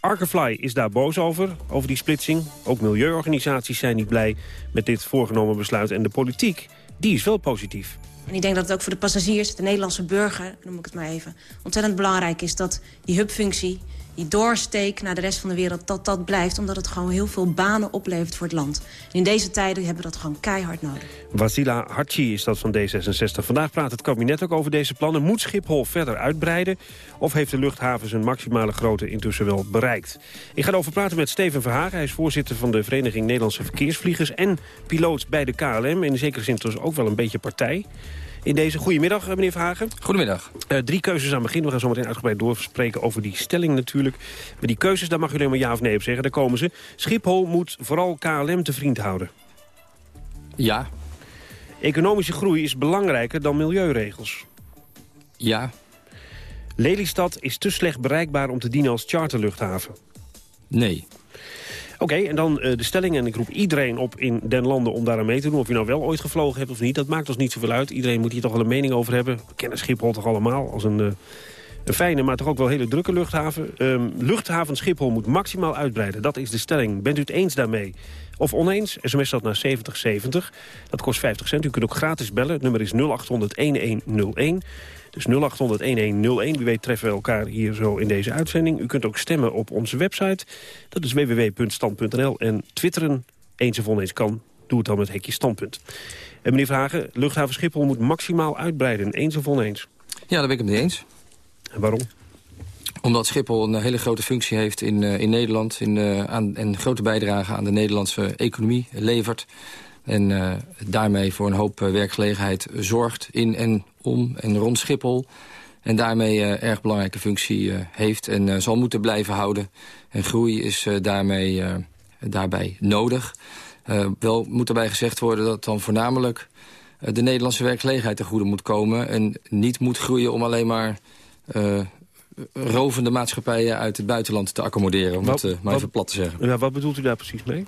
Arkefly is daar boos over, over die splitsing. Ook milieuorganisaties zijn niet blij met dit voorgenomen besluit. En de politiek, die is wel positief. En ik denk dat het ook voor de passagiers, de Nederlandse burger, noem ik het maar even, ontzettend belangrijk is dat die hubfunctie die doorsteek naar de rest van de wereld, dat dat blijft. Omdat het gewoon heel veel banen oplevert voor het land. In deze tijden hebben we dat gewoon keihard nodig. Wasila Hartji is dat van D66. Vandaag praat het kabinet ook over deze plannen. Moet Schiphol verder uitbreiden? Of heeft de luchthaven zijn maximale grootte intussen wel bereikt? Ik ga erover praten met Steven Verhagen. Hij is voorzitter van de Vereniging Nederlandse Verkeersvliegers... en piloot bij de KLM. In zekere zin dus ook wel een beetje partij in deze. Goedemiddag, eh, meneer Verhagen. Goedemiddag. Uh, drie keuzes aan het begin. We gaan zo meteen uitgebreid doorspreken over die stelling natuurlijk. Maar die keuzes, daar mag u alleen maar ja of nee op zeggen. Daar komen ze. Schiphol moet vooral KLM te vriend houden. Ja. Economische groei is belangrijker dan milieuregels. Ja. Lelystad is te slecht bereikbaar om te dienen als charterluchthaven. Nee. Oké, en dan uh, de stelling. En ik roep iedereen op in den landen om daar aan mee te doen. Of je nou wel ooit gevlogen hebt of niet. Dat maakt ons niet zoveel uit. Iedereen moet hier toch wel een mening over hebben. We kennen Schiphol toch allemaal als een... Uh, een fijne, maar toch ook wel hele drukke luchthaven. Um, luchthaven Schiphol moet maximaal uitbreiden. Dat is de stelling. Bent u het eens daarmee? Of oneens? SMS dat naar 7070. Dat kost 50 cent. U kunt ook gratis bellen. Het nummer is 0800-1101. Dus 0800-1101. Wie weet treffen we elkaar hier zo in deze uitzending. U kunt ook stemmen op onze website. Dat is www.stand.nl. En twitteren, eens of oneens kan, doe het dan met hekje standpunt. En meneer Vragen, luchthaven Schiphol moet maximaal uitbreiden. Eens of oneens? Ja, daar ben ik het mee eens. En waarom? Omdat Schiphol een hele grote functie heeft in, uh, in Nederland... In, uh, aan, en grote bijdrage aan de Nederlandse economie levert. En uh, daarmee voor een hoop werkgelegenheid zorgt in en om en rond Schiphol. En daarmee uh, erg belangrijke functie uh, heeft en uh, zal moeten blijven houden. En groei is daarmee, daarbij nodig. wel moet erbij gezegd worden dat dan voornamelijk de Nederlandse werkgelegenheid ten goede moet komen. En niet moet groeien om alleen maar rovende maatschappijen uit het buitenland te accommoderen. Om wat, het maar even plat te zeggen. Ja, wat bedoelt u daar precies mee?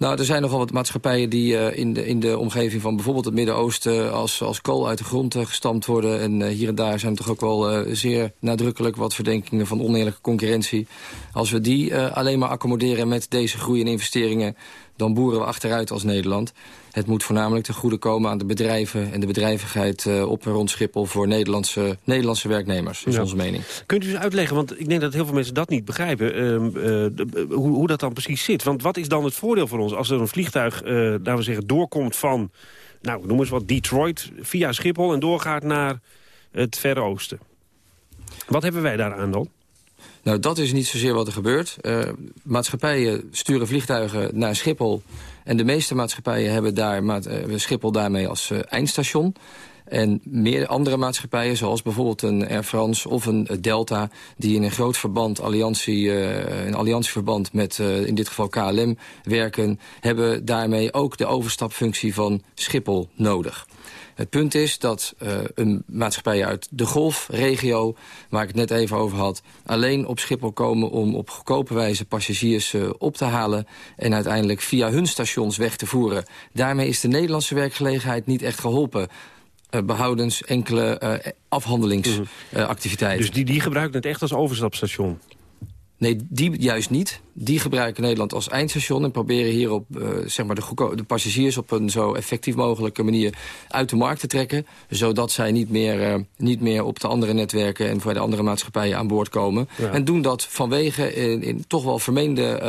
Nou, er zijn nogal wat maatschappijen die uh, in, de, in de omgeving van bijvoorbeeld het Midden-Oosten als, als kool uit de grond uh, gestampt worden. En uh, hier en daar zijn toch ook wel zeer nadrukkelijk wat verdenkingen van oneerlijke concurrentie. Als we die alleen maar accommoderen met deze groei en investeringen, dan boeren we achteruit als Nederland. Het moet voornamelijk ten goede komen aan de bedrijven en de bedrijvigheid uh, op en rond Schiphol voor Nederlandse, Nederlandse werknemers, is onze mening. Kunt u eens uitleggen, want ik denk dat heel veel mensen dat niet begrijpen, uh, uh, hoe, hoe, dat dan precies zit. Want wat is dan het voordeel voor ons als er een vliegtuig, laten we zeggen, doorkomt van nou, noem eens wat, Detroit via Schiphol... en doorgaat naar het Verre Oosten. Wat hebben wij daaraan dan? Nou, dat is niet zozeer wat er gebeurt. Uh, maatschappijen sturen vliegtuigen naar Schiphol... en de meeste maatschappijen hebben daar, uh, Schiphol daarmee als uh, eindstation... En meer andere maatschappijen, zoals bijvoorbeeld een Air France of een Delta... die in een groot verband, alliantie, een alliantieverband met in dit geval KLM werken... hebben daarmee ook de overstapfunctie van Schiphol nodig. Het punt is dat uh, een maatschappij uit de golfregio, waar ik het net even over had... alleen op Schiphol komen om op goedkope wijze passagiers uh, op te halen... en uiteindelijk via hun stations weg te voeren. Daarmee is de Nederlandse werkgelegenheid niet echt geholpen... Uh, behoudens enkele afhandelingsactiviteiten. Uh, dus die, die gebruiken het echt als overstapstation? Nee, die juist niet. Die gebruiken Nederland als eindstation... en proberen hierop uh, zeg maar de, de, passagiers op een zo effectief mogelijke manier uit de markt te trekken. Zodat zij niet meer, uh, niet meer op de andere netwerken en voor de andere maatschappijen aan boord komen. Ja. En doen dat vanwege in, in toch wel vermeende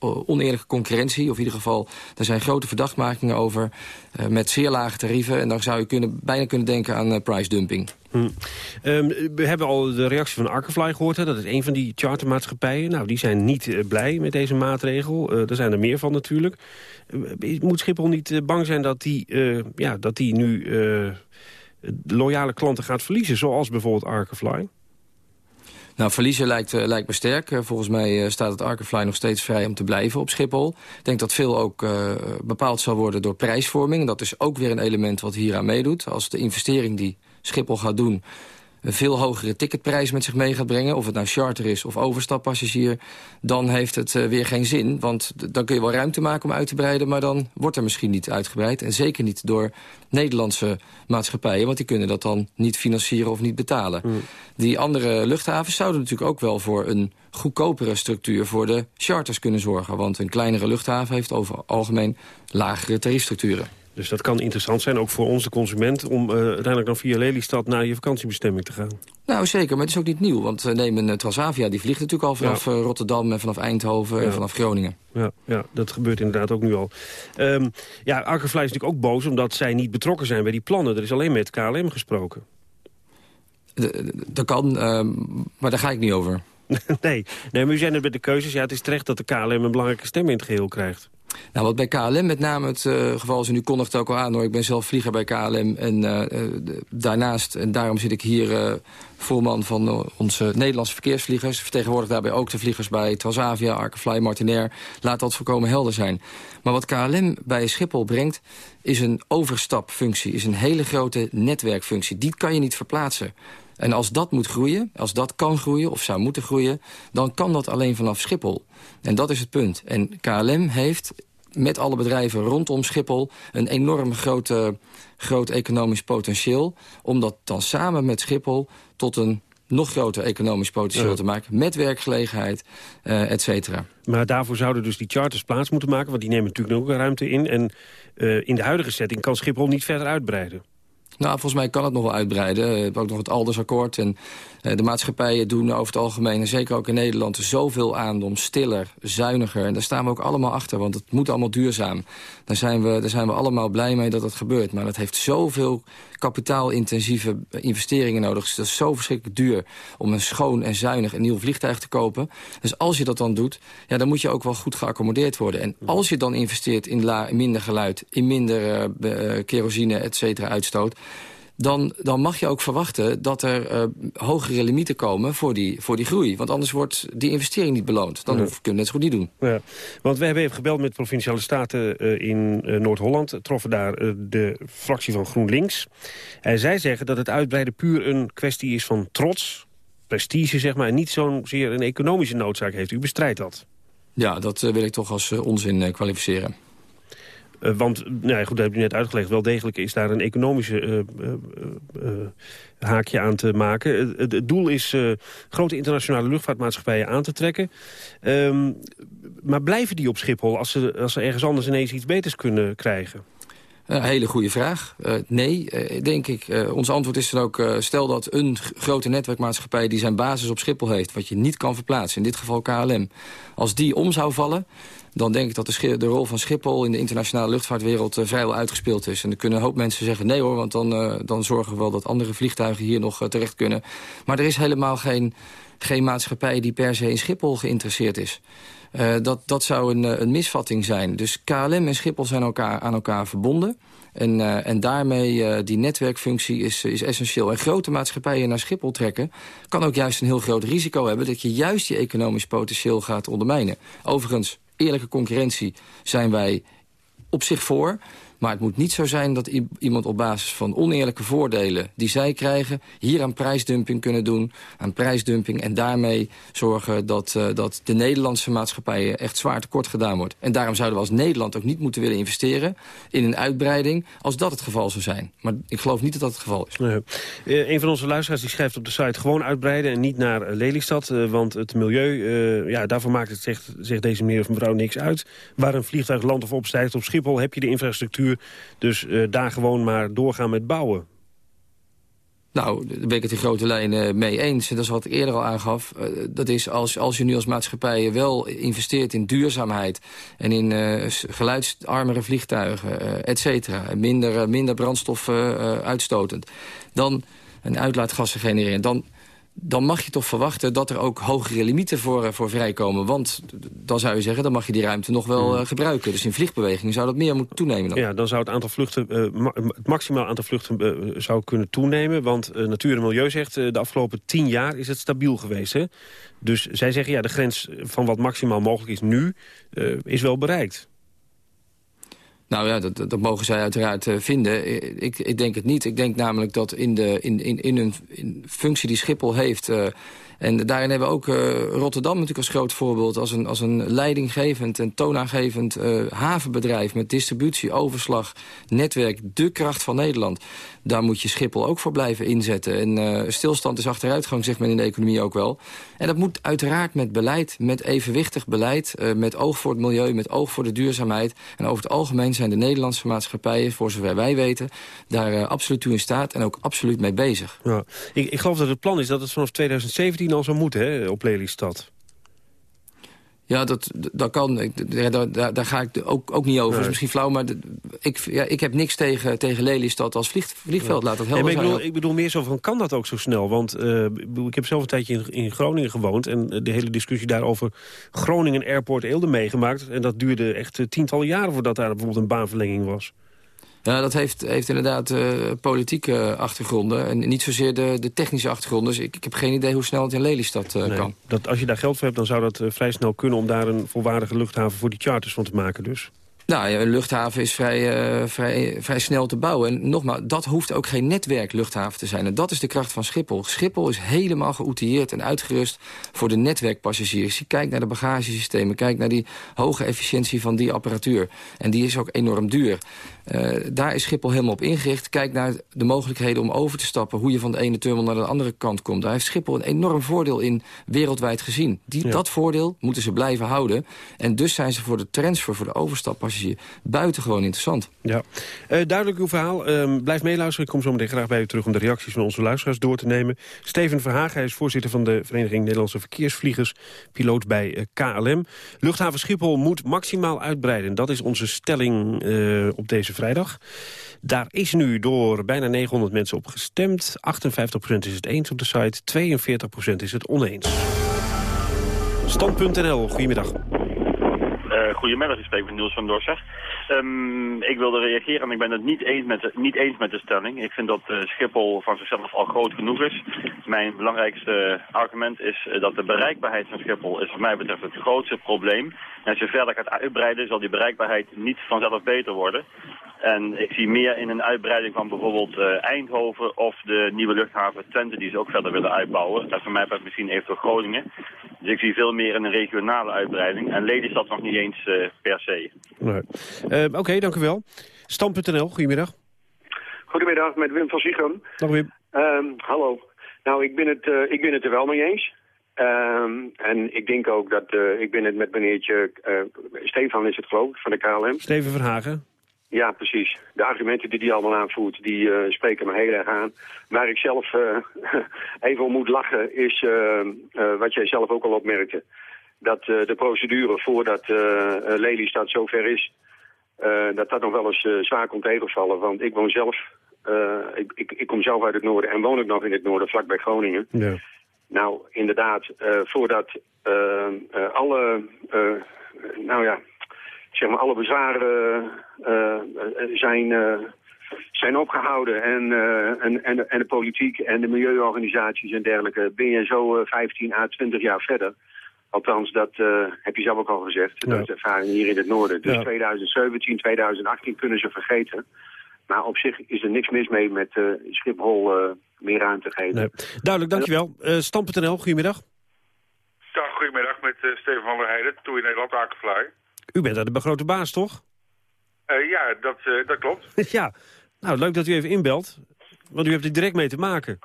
uh, oneerlijke concurrentie. Of in ieder geval, er zijn grote verdachtmakingen over met zeer lage tarieven. En dan zou je kunnen, bijna kunnen denken aan price dumping. Hm. Um, we hebben al de reactie van Arkefly gehoord. Hè? Dat is een van die chartermaatschappijen. Nou, die zijn niet uh, met deze maatregel. Uh, er zijn er meer van natuurlijk. Uh, moet Schiphol niet bang zijn dat die, ja, dat die nu loyale klanten gaat verliezen? Zoals bijvoorbeeld Arkefly? Nou, verliezen lijkt, lijkt me sterk. Volgens mij staat het Arkefly nog steeds vrij om te blijven op Schiphol. Ik denk dat veel ook bepaald zal worden door prijsvorming. Dat is ook weer een element wat hier aan meedoet. Als de investering die Schiphol gaat doen een veel hogere ticketprijs met zich mee gaat brengen... of het nou charter is of overstappassagier... dan heeft het uh, weer geen zin. Want dan kun je wel ruimte maken om uit te breiden... maar dan wordt er misschien niet uitgebreid. En zeker niet door Nederlandse maatschappijen... want die kunnen dat dan niet financieren of niet betalen. Mm. Die andere luchthavens zouden natuurlijk ook wel voor een goedkopere structuur... voor de charters kunnen zorgen. Want een kleinere luchthaven heeft over algemeen lagere tariefstructuren. Dus dat kan interessant zijn, ook voor onze consument... om uh, uiteindelijk dan via Lelystad naar je vakantiebestemming te gaan. Nou, zeker, maar het is ook niet nieuw. Want uh, neem een uh, Transavia, die vliegt natuurlijk al vanaf ja. Rotterdam... en vanaf Eindhoven ja. en vanaf Groningen. Ja, ja, dat gebeurt inderdaad ook nu al. Um, ja, Akkerfly is natuurlijk ook boos omdat zij niet betrokken zijn bij die plannen. Er is alleen met KLM gesproken. Dat kan, maar daar ga ik niet over. nee, nee, maar u zijn er bij de keuzes. Ja, het is terecht dat de KLM een belangrijke stem in het geheel krijgt. Nou, wat bij KLM met name het uh, geval is, en u kondigt ook al aan hoor, ik ben zelf vlieger bij KLM en uh, de, daarnaast, en daarom zit ik hier uh, voorman van onze Nederlandse verkeersvliegers, vertegenwoordig daarbij ook de vliegers bij Transavia, Arkefly, Martinair, laat dat voorkomen helder zijn. Maar wat KLM bij Schiphol brengt, is een overstapfunctie, is een hele grote netwerkfunctie. Die kan je niet verplaatsen. En als dat moet groeien, als dat kan groeien of zou moeten groeien... dan kan dat alleen vanaf Schiphol. En dat is het punt. En KLM heeft met alle bedrijven rondom Schiphol... een enorm grote, groot economisch potentieel... om dat dan samen met Schiphol tot een nog groter economisch potentieel ja. te maken... met werkgelegenheid, uh, et cetera. Maar daarvoor zouden dus die charters plaats moeten maken... want die nemen natuurlijk ook ruimte in. En uh, in de huidige setting kan Schiphol niet verder uitbreiden. Nou, volgens mij kan het nog wel uitbreiden. We hebben ook nog het Aldersakkoord. En de maatschappijen doen over het algemeen, en zeker ook in Nederland... zoveel aan om stiller, zuiniger. En daar staan we ook allemaal achter, want het moet allemaal duurzaam. Daar zijn we, daar zijn we allemaal blij mee dat dat gebeurt. Maar dat heeft zoveel kapitaalintensieve investeringen nodig. Dus dat is zo verschrikkelijk duur om een schoon en zuinig en nieuw vliegtuig te kopen. Dus als je dat dan doet, ja, dan moet je ook wel goed geaccommodeerd worden. En als je dan investeert in la, minder geluid, in minder uh, kerosine, et cetera, uitstoot dan, dan mag je ook verwachten dat er uh, hogere limieten komen voor die, voor die groei. Want anders wordt die investering niet beloond. Dan ja. kunnen we het net zo goed niet doen. Ja. Want we hebben even gebeld met Provinciale Staten uh, in uh, Noord-Holland. Troffen daar de fractie van GroenLinks. En zij zeggen dat het uitbreiden puur een kwestie is van trots, prestige zeg maar... en niet zozeer een economische noodzaak heeft. U bestrijdt dat? Ja, dat wil ik toch als onzin kwalificeren. Uh, want, nou ja, goed, dat heb je net uitgelegd. Wel degelijk is daar een economische uh, uh, haakje aan te maken. Het, doel is grote internationale luchtvaartmaatschappijen aan te trekken. Um, maar blijven die op Schiphol als ze, als ze ergens anders ineens iets beters kunnen krijgen? Een hele goede vraag. Uh, nee, uh, denk ik. Uh, ons antwoord is dan ook, stel dat een grote netwerkmaatschappij... die zijn basis op Schiphol heeft, wat je niet kan verplaatsen... in dit geval KLM, als die om zou vallen... dan denk ik dat de, de rol van Schiphol in de internationale luchtvaartwereld... vrijwel uitgespeeld is. En dan kunnen een hoop mensen zeggen... nee hoor, want dan, dan zorgen we wel dat andere vliegtuigen hier nog terecht kunnen. Maar er is helemaal geen, geen maatschappij die per se in Schiphol geïnteresseerd is. Uh, dat, dat zou een, een misvatting zijn. Dus KLM en Schiphol zijn elkaar, aan elkaar verbonden. En, uh, en daarmee, uh, die netwerkfunctie is, is essentieel. En grote maatschappijen naar Schiphol trekken... kan ook juist een heel groot risico hebben... dat je juist je economisch potentieel gaat ondermijnen. Overigens, eerlijke concurrentie zijn wij op zich voor... Maar het moet niet zo zijn dat iemand op basis van oneerlijke voordelen... die zij krijgen, hier aan prijsdumping kunnen doen. Aan prijsdumping en daarmee zorgen dat, uh, dat de Nederlandse maatschappijen... echt zwaar tekort gedaan wordt. En daarom zouden we als Nederland ook niet moeten willen investeren... in een uitbreiding als dat het geval zou zijn. Maar ik geloof niet dat dat het geval is. Nee. Uh, een van onze luisteraars die schrijft op de site... gewoon uitbreiden en niet naar Lelystad. Uh, want het milieu, ja, daarvoor maakt het, zegt, deze meneer of mevrouw, niks uit. Waar een vliegtuig landt of opstijgt op Schiphol... heb je de infrastructuur dus uh, daar gewoon maar doorgaan met bouwen. Nou, daar ben ik het in grote lijnen mee eens. Dat is wat ik eerder al aangaf. Uh, dat is als, als je nu als maatschappij wel investeert in duurzaamheid... en in uh, geluidsarmere vliegtuigen, uh, et cetera... minder, minder brandstof uitstotend... dan een uitlaatgassen genereren... dan dan mag je toch verwachten dat er ook hogere limieten voor, eh, voor vrijkomen. Want dan zou je zeggen, dan mag je die ruimte nog wel uh, gebruiken. Dus in vlichtbeweging zou dat meer moeten toenemen. Dan. Ja, dan zou het aantal vluchten, uh, ma het maximaal aantal vluchten uh, zou kunnen toenemen. Want Natuur en Milieu zegt, de afgelopen tien jaar is het stabiel geweest. Hè? Dus zij zeggen, ja, de grens van wat maximaal mogelijk is nu, is wel bereikt. Nou ja, dat, dat mogen zij uiteraard uh, vinden. Ik, ik denk het niet. Ik denk namelijk dat in, de, in, in, in een in functie die Schiphol heeft... Uh, en daarin hebben we ook uh, Rotterdam natuurlijk als groot voorbeeld... als een, als een leidinggevend en toonaangevend havenbedrijf... met distributie, overslag, netwerk, de kracht van Nederland daar moet je Schiphol ook voor blijven inzetten. En stilstand is achteruitgang, zegt men in de economie ook wel. En dat moet uiteraard met beleid, met evenwichtig beleid... Met oog voor het milieu, met oog voor de duurzaamheid. En over het algemeen zijn de Nederlandse maatschappijen... voor zover wij weten, daar uh, absoluut toe in staat... en ook absoluut mee bezig. Ja. Ik, ik geloof dat het plan is dat het vanaf 2017 al zou moeten, hè, op Lelystad. Ja, dat, dat kan. Daar, daar, daar ga ik ook, ook niet over. Dat is misschien flauw, maar ik, ja, ik heb niks tegen, tegen Lelystad als vlieg, vliegveld. Laat dat helder nee, ik, bedoel, ik bedoel meer zo van, kan dat ook zo snel? Want uh, ik heb zelf een tijdje in, in, Groningen gewoond... en de hele discussie daarover Groningen Airport Eelde meegemaakt. En dat duurde echt tientallen jaren voordat daar bijvoorbeeld een baanverlenging was. Ja, dat heeft, heeft inderdaad uh, politieke achtergronden. En niet zozeer de, de technische achtergronden. Dus ik, ik heb geen idee hoe snel het in Lelystad uh, nee, kan. Dat, als je daar geld voor hebt, dan zou dat uh, vrij snel kunnen... om daar een volwaardige luchthaven voor die charters van te maken dus. Nou, een luchthaven is vrij, uh, vrij, vrij snel te bouwen. En nogmaals, dat hoeft ook geen netwerkluchthaven te zijn. En dat is de kracht van Schiphol. Schiphol is helemaal geoutilleerd en uitgerust voor de netwerkpassagiers. Je kijkt naar de bagagesystemen, kijk naar die hoge efficiëntie van die apparatuur. En die is ook enorm duur. Uh, daar is Schiphol helemaal op ingericht. Kijk naar de mogelijkheden om over te stappen... hoe je van de ene terminal naar de andere kant komt. Daar heeft Schiphol een enorm voordeel in wereldwijd gezien. Die, ja. Dat voordeel moeten ze blijven houden. En dus zijn ze voor de transfer, voor de overstappassagier... buitengewoon interessant. Ja, uh, duidelijk uw verhaal. Uh, blijf meeluisteren. Ik kom zo meteen graag bij u terug... om de reacties van onze luisteraars door te nemen. Steven Verhagen, hij is voorzitter van de Vereniging Nederlandse Verkeersvliegers... piloot bij uh, KLM. Luchthaven Schiphol moet maximaal uitbreiden. Dat is onze stelling op deze vrijdag. Daar is nu door bijna 900 mensen op gestemd. 58% is het eens op de site, 42% is het oneens. Stand.nl, goedemiddag. Uh, goedemiddag, ik spreek met Niels van Dorser. Um, ik wilde reageren en ik ben het niet eens met de, niet eens met de stelling. Ik vind dat uh, Schiphol van zichzelf al groot genoeg is. Mijn belangrijkste argument is dat de bereikbaarheid van Schiphol is wat mij betreft het grootste probleem. En als je verder gaat uitbreiden zal die bereikbaarheid niet vanzelf beter worden. En ik zie meer in een uitbreiding van bijvoorbeeld uh, Eindhoven of de nieuwe luchthaven Twente die ze ook verder willen uitbouwen. Dat voor mij betreft misschien even Groningen. Dus ik zie veel meer in een regionale uitbreiding. En Lelystad nog niet eens uh, per se. Nee. Uh, Oké, okay, dank u wel. Stam.nl, goedemiddag. Goedemiddag, met Wim van Siegem. Dag Wim. Um, hallo. Nou, ik ben, het, uh, ik ben het er wel mee eens. Um, en ik denk ook dat, uh, ik ben het met meneertje, uh, Stefan is het geloof ik, van de KLM. Steven Verhagen. Ja, precies. De argumenten die hij allemaal aanvoert, die eh, spreken me heel erg aan. Waar ik zelf eh, even om moet lachen, is uh, wat jij zelf ook al opmerkte. Dat de procedure voordat Lelystad zover is, dat dat nog wel eens zwaar komt tegenvallen. Want ik woon zelf, ik, ik, ik, kom zelf uit het noorden en woon ik nog in het noorden, vlakbij Groningen. Ja. Nou, inderdaad, voordat alle, nou ja, zeg maar, alle bezwaren uh, zijn, uh, zijn opgehouden. En, en, en, en, de politiek en de milieuorganisaties en dergelijke ben je zo 15 à 20 jaar verder. Althans, dat heb je zelf ook al gezegd. Dat is ervaring hier in het noorden. Dus 2017, 2018 kunnen ze vergeten. Maar op zich is er niks mis mee met Schiphol meer aan te geven. Nee. Duidelijk, dankjewel. Uh, Stam.nl, goedemiddag. Dag, goedemiddag met Steven van der Heijden, Toe in Nederland Akenfly. U bent daar de begrote baas, toch? Uh, ja, dat, uh, dat klopt. ja, nou leuk dat u even inbelt, want u hebt er direct mee te maken.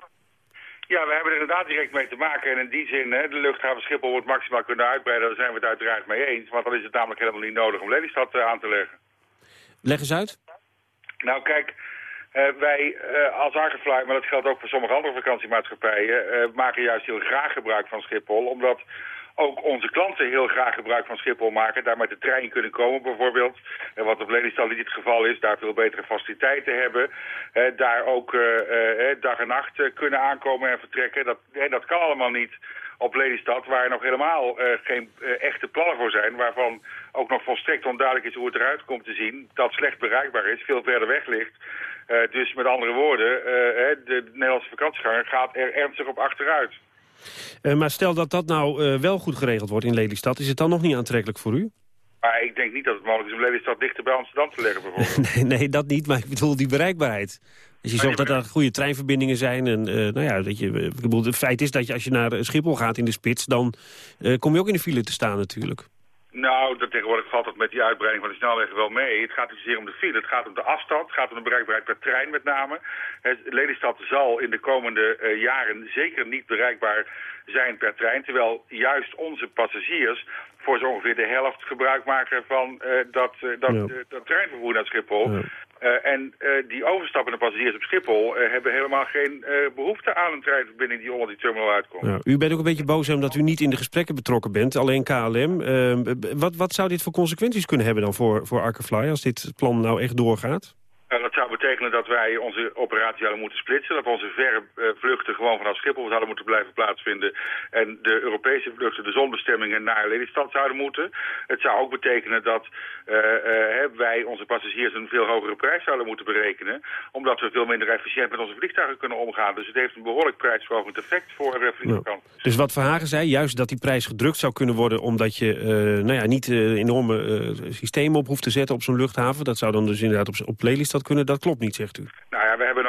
Ja, we hebben er inderdaad direct mee te maken. En in die zin, hè, de luchthaven Schiphol wordt maximaal kunnen uitbreiden. Daar zijn we het uiteraard mee eens. Want dan is het namelijk helemaal niet nodig om Lelystad uh, aan te leggen. Leg eens uit. Nou kijk, wij als Arkenfly, maar dat geldt ook voor sommige andere vakantiemaatschappijen... maken juist heel graag gebruik van Schiphol. Omdat ook onze klanten heel graag gebruik van Schiphol maken. Daar met de trein kunnen komen bijvoorbeeld. En wat op Lelystad niet het geval is, daar veel betere faciliteiten hebben. daar ook uh, dag en nacht kunnen aankomen en vertrekken. Dat, dat kan allemaal niet op Lelystad, waar nog helemaal geen echte plannen voor zijn. Waarvan ook nog volstrekt onduidelijk is hoe het eruit komt te zien. Dat slecht bereikbaar is, veel verder weg ligt. dus met andere woorden, de Nederlandse vakantieganger gaat er ernstig op achteruit. Uh, maar stel dat dat nou uh, wel goed geregeld wordt in Lelystad... is het dan nog niet aantrekkelijk voor u? Maar ik denk niet dat het mogelijk is om Lelystad dichter bij Amsterdam te leggen bijvoorbeeld. nee, nee, dat niet, maar ik bedoel die bereikbaarheid. Als je zorgt dat er goede treinverbindingen zijn. En, uh, nou ja, dat je, ik bedoel, het feit is dat je als je naar Schiphol gaat in de spits... dan kom je ook in de file te staan natuurlijk. Nou, dat tegenwoordig valt het met die uitbreiding van de snelwegen wel mee. Het gaat niet zozeer om de file, het gaat om de afstand, het gaat om de bereikbaarheid per trein met name. Lelystad zal in de komende uh, jaren zeker niet bereikbaar zijn per trein, terwijl juist onze passagiers voor zo ongeveer de helft gebruik maken van uh, dat, dat, ja. dat treinvervoer naar Schiphol. Ja. Uh, en uh, die overstappende passagiers op Schiphol uh, hebben helemaal geen behoefte aan een treinverbinding die onder die terminal uitkomt. Ja, u bent ook een beetje boos omdat u niet in de gesprekken betrokken bent, alleen KLM. wat, wat zou dit voor consequenties kunnen hebben dan voor, voor Arkefly als dit plan nou echt doorgaat? Betekenen dat wij onze operatie zouden moeten splitsen. Dat onze verre uh, vluchten gewoon vanaf Schiphol zouden moeten blijven plaatsvinden. En de Europese vluchten, de zonbestemmingen, naar Lelystad zouden moeten. Het zou ook betekenen dat uh, uh, wij onze passagiers een veel hogere prijs zouden moeten berekenen. Omdat we veel minder efficiënt met onze vliegtuigen kunnen omgaan. Dus het heeft een behoorlijk prijsverhogend effect voor uh, vliegvakanties. Ja. Dus wat Verhagen zei, juist dat die prijs gedrukt zou kunnen worden... omdat je nou ja, niet enorme systemen op hoeft te zetten op zo'n luchthaven. Dat zou dan dus inderdaad op, op Lelystad kunnen, dat klopt niet, zegt u. Nou ja, we hebben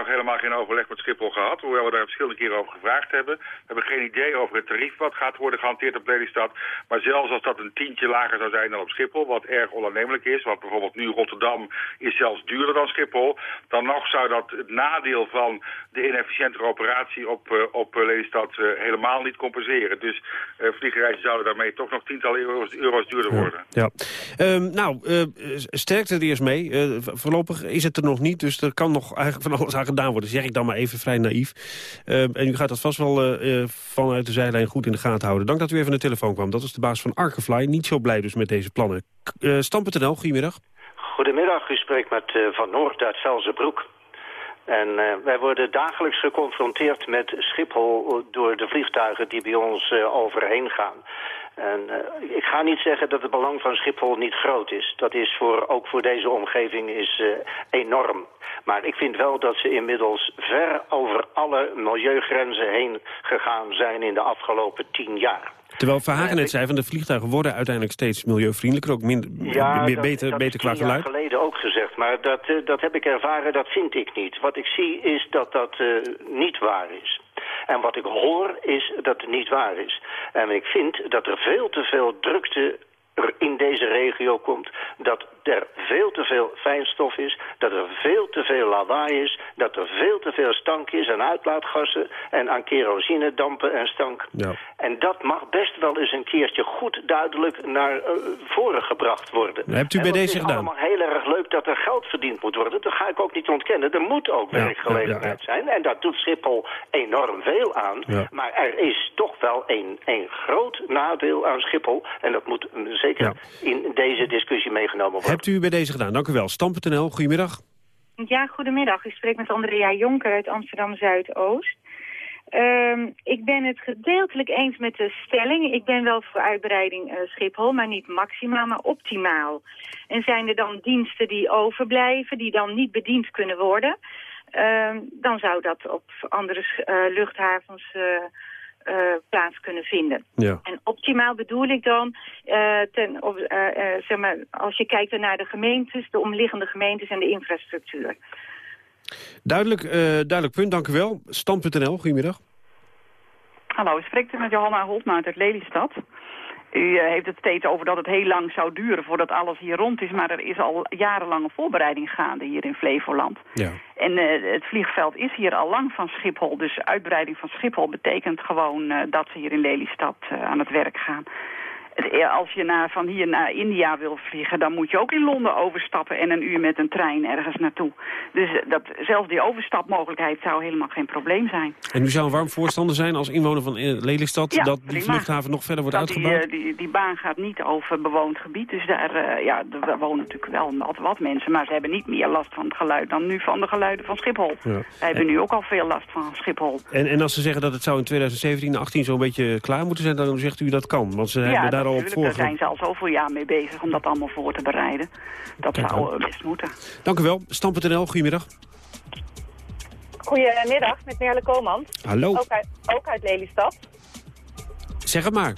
geen overleg met Schiphol gehad, hoewel we daar verschillende keren over gevraagd hebben. We hebben geen idee over het tarief wat gaat worden gehanteerd op Lelystad. Maar zelfs als dat een tientje lager zou zijn dan op Schiphol, wat erg onaannemelijk is, want bijvoorbeeld nu Rotterdam is zelfs duurder dan Schiphol, dan nog zou dat het nadeel van de inefficiëntere operatie op, uh, op Lelystad uh, helemaal niet compenseren. Dus uh, vliegreizen zouden daarmee toch nog tientallen euro's, euro's duurder worden. Ja. Um, nou, sterkte er eerst mee. voorlopig is het er nog niet, dus er kan nog eigenlijk van alles aan gedaan worden. Zeg ik dan maar even vrij naïef. Uh, en u gaat dat vast wel uh, vanuit de zijlijn goed in de gaten houden. Dank dat u even aan de telefoon kwam. Dat is de baas van Arkefly. Niet zo blij dus met deze plannen. Uh, Stam.nl, goedemiddag. Goedemiddag, u spreekt met Van Noord uit Velzenbroek. En wij worden dagelijks geconfronteerd met Schiphol door de vliegtuigen die bij ons overheen gaan. En uh, ik ga niet zeggen dat het belang van Schiphol niet groot is. Dat is voor, ook voor deze omgeving is uh, enorm. Maar ik vind wel dat ze inmiddels ver over alle milieugrenzen heen gegaan zijn in de afgelopen tien jaar. Terwijl Verhagen net zei, van de vliegtuigen worden uiteindelijk steeds milieuvriendelijker, ook minder, ja, meer, beter, dat, beter qua geluid. Dat heb ik geleden ook gezegd, maar dat, uh, dat heb ik ervaren, dat vind ik niet. Wat ik zie is dat dat uh, niet waar is. En wat ik hoor is dat het niet waar is. En ik vind dat er veel te veel drukte in deze regio komt... dat er veel te veel fijnstof is, dat er veel te veel lawaai is, dat er veel te veel stank is aan uitlaatgassen en aan kerosine, dampen en stank. Ja. En dat mag best wel eens een keertje goed duidelijk naar uh, voren gebracht worden. Hebt u bij en deze Het gedaan? is allemaal heel erg leuk dat er geld verdiend moet worden. Dat ga ik ook niet ontkennen. Er moet ook Ja, werkgelegenheid ja, zijn. En daar doet Schiphol enorm veel aan. Maar er is toch wel een, een groot nadeel aan Schiphol. En dat moet zeker in deze discussie meegenomen worden. Hebt u bij deze gedaan? Dank u wel. Stam.nl, goedemiddag. Ja, goedemiddag. Ik spreek met Andrea Jonker uit Amsterdam Zuidoost. Ehm, ik ben het gedeeltelijk eens met de stelling. Ik ben wel voor uitbreiding eh, Schiphol, maar niet maximaal, maar optimaal. En zijn er dan diensten die overblijven, die dan niet bediend kunnen worden... ehm, dan zou dat op andere eh, luchthavens eh, plaats kunnen vinden. Ja. En optimaal bedoel ik dan, eh, ten, op, eh, zeg maar, als je kijkt naar de gemeentes, de omliggende gemeentes en de infrastructuur. Duidelijk, eh, duidelijk punt, dank u wel. Stam.nl, goedemiddag. Hallo, u spreekt u met Johanna Holtmaat uit Lelystad. U eh, heeft het steeds over dat het heel lang zou duren voordat alles hier rond is. Maar er is al jarenlange voorbereiding gaande hier in Flevoland. Ja. En eh, het vliegveld is hier al lang van Schiphol. Dus uitbreiding van Schiphol betekent gewoon eh, dat ze hier in Lelystad aan het werk gaan. Eh, Als je naar, van hier naar India wil vliegen, dan moet je ook in Londen overstappen en een uur met een trein ergens naartoe. Dus eh, dat, zelfs die overstapmogelijkheid zou helemaal geen probleem zijn. En u zou een warm voorstander zijn als inwoner van eh, Lelystad... Ja, dat die prima. luchthaven nog verder wordt Dat die, uitgebouwd? eh, die, die baan gaat niet over bewoond gebied. Dus daar, ja, daar wonen natuurlijk wel wat, wat mensen. Maar ze hebben niet meer last van het geluid dan nu van de geluiden van Schiphol. Ja. Wij hebben nu ook al veel last van Schiphol. En, en als ze zeggen dat het zou in 2017, 18 zo'n beetje klaar moeten zijn... dan zegt u dat kan, want ze hebben daar al op natuurlijk, daar zijn ze al zoveel jaar mee bezig om dat allemaal voor te bereiden. Dat Kijk zou eh, best moeten. Dank u wel. Stam.nl, goedemiddag. Goedemiddag, met Merle Koolman. Hallo. Ook uit, ook uit Lelystad. Zeg het maar.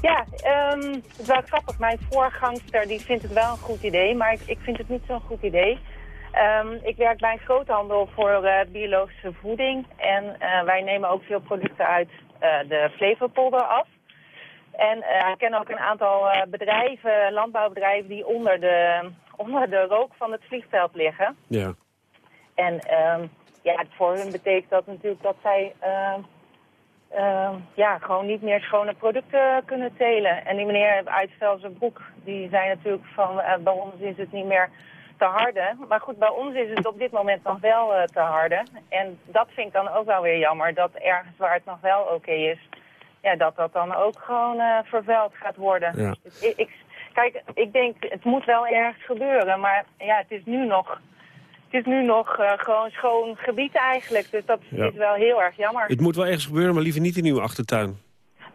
Ja, ehm, het is wel grappig. Mijn voorgangster die vindt het wel een goed idee, maar ik, ik vind het niet zo'n goed idee. Ehm, ik werk bij een groothandel voor eh, biologische voeding. En eh, wij nemen ook veel producten uit eh, de Flevopolder af. En eh, ik ken ook een aantal eh, bedrijven, landbouwbedrijven, die onder de, onder de rook van het vliegveld liggen. Ja. En ehm, ja, voor hun betekent dat natuurlijk dat zij ehm, ehm, ja, gewoon niet meer schone producten kunnen telen. En die meneer uit Velzenbroek, die zei natuurlijk van eh, bij ons is het niet meer te harde. Maar goed, bij ons is het op dit moment nog wel te harde. En dat vind ik dan ook wel weer jammer, dat ergens waar het nog wel oké is, ja, dat dat dan ook gewoon eh, vervuild gaat worden. Ja. Dus ik, ik- kijk, ik denk, het moet wel ergens gebeuren, maar ja, het is nu nog... Het is nu nog eh, gewoon schoon gebied eigenlijk, dus dat Ja. is wel heel erg jammer. Het moet wel ergens gebeuren, maar liever niet in uw achtertuin.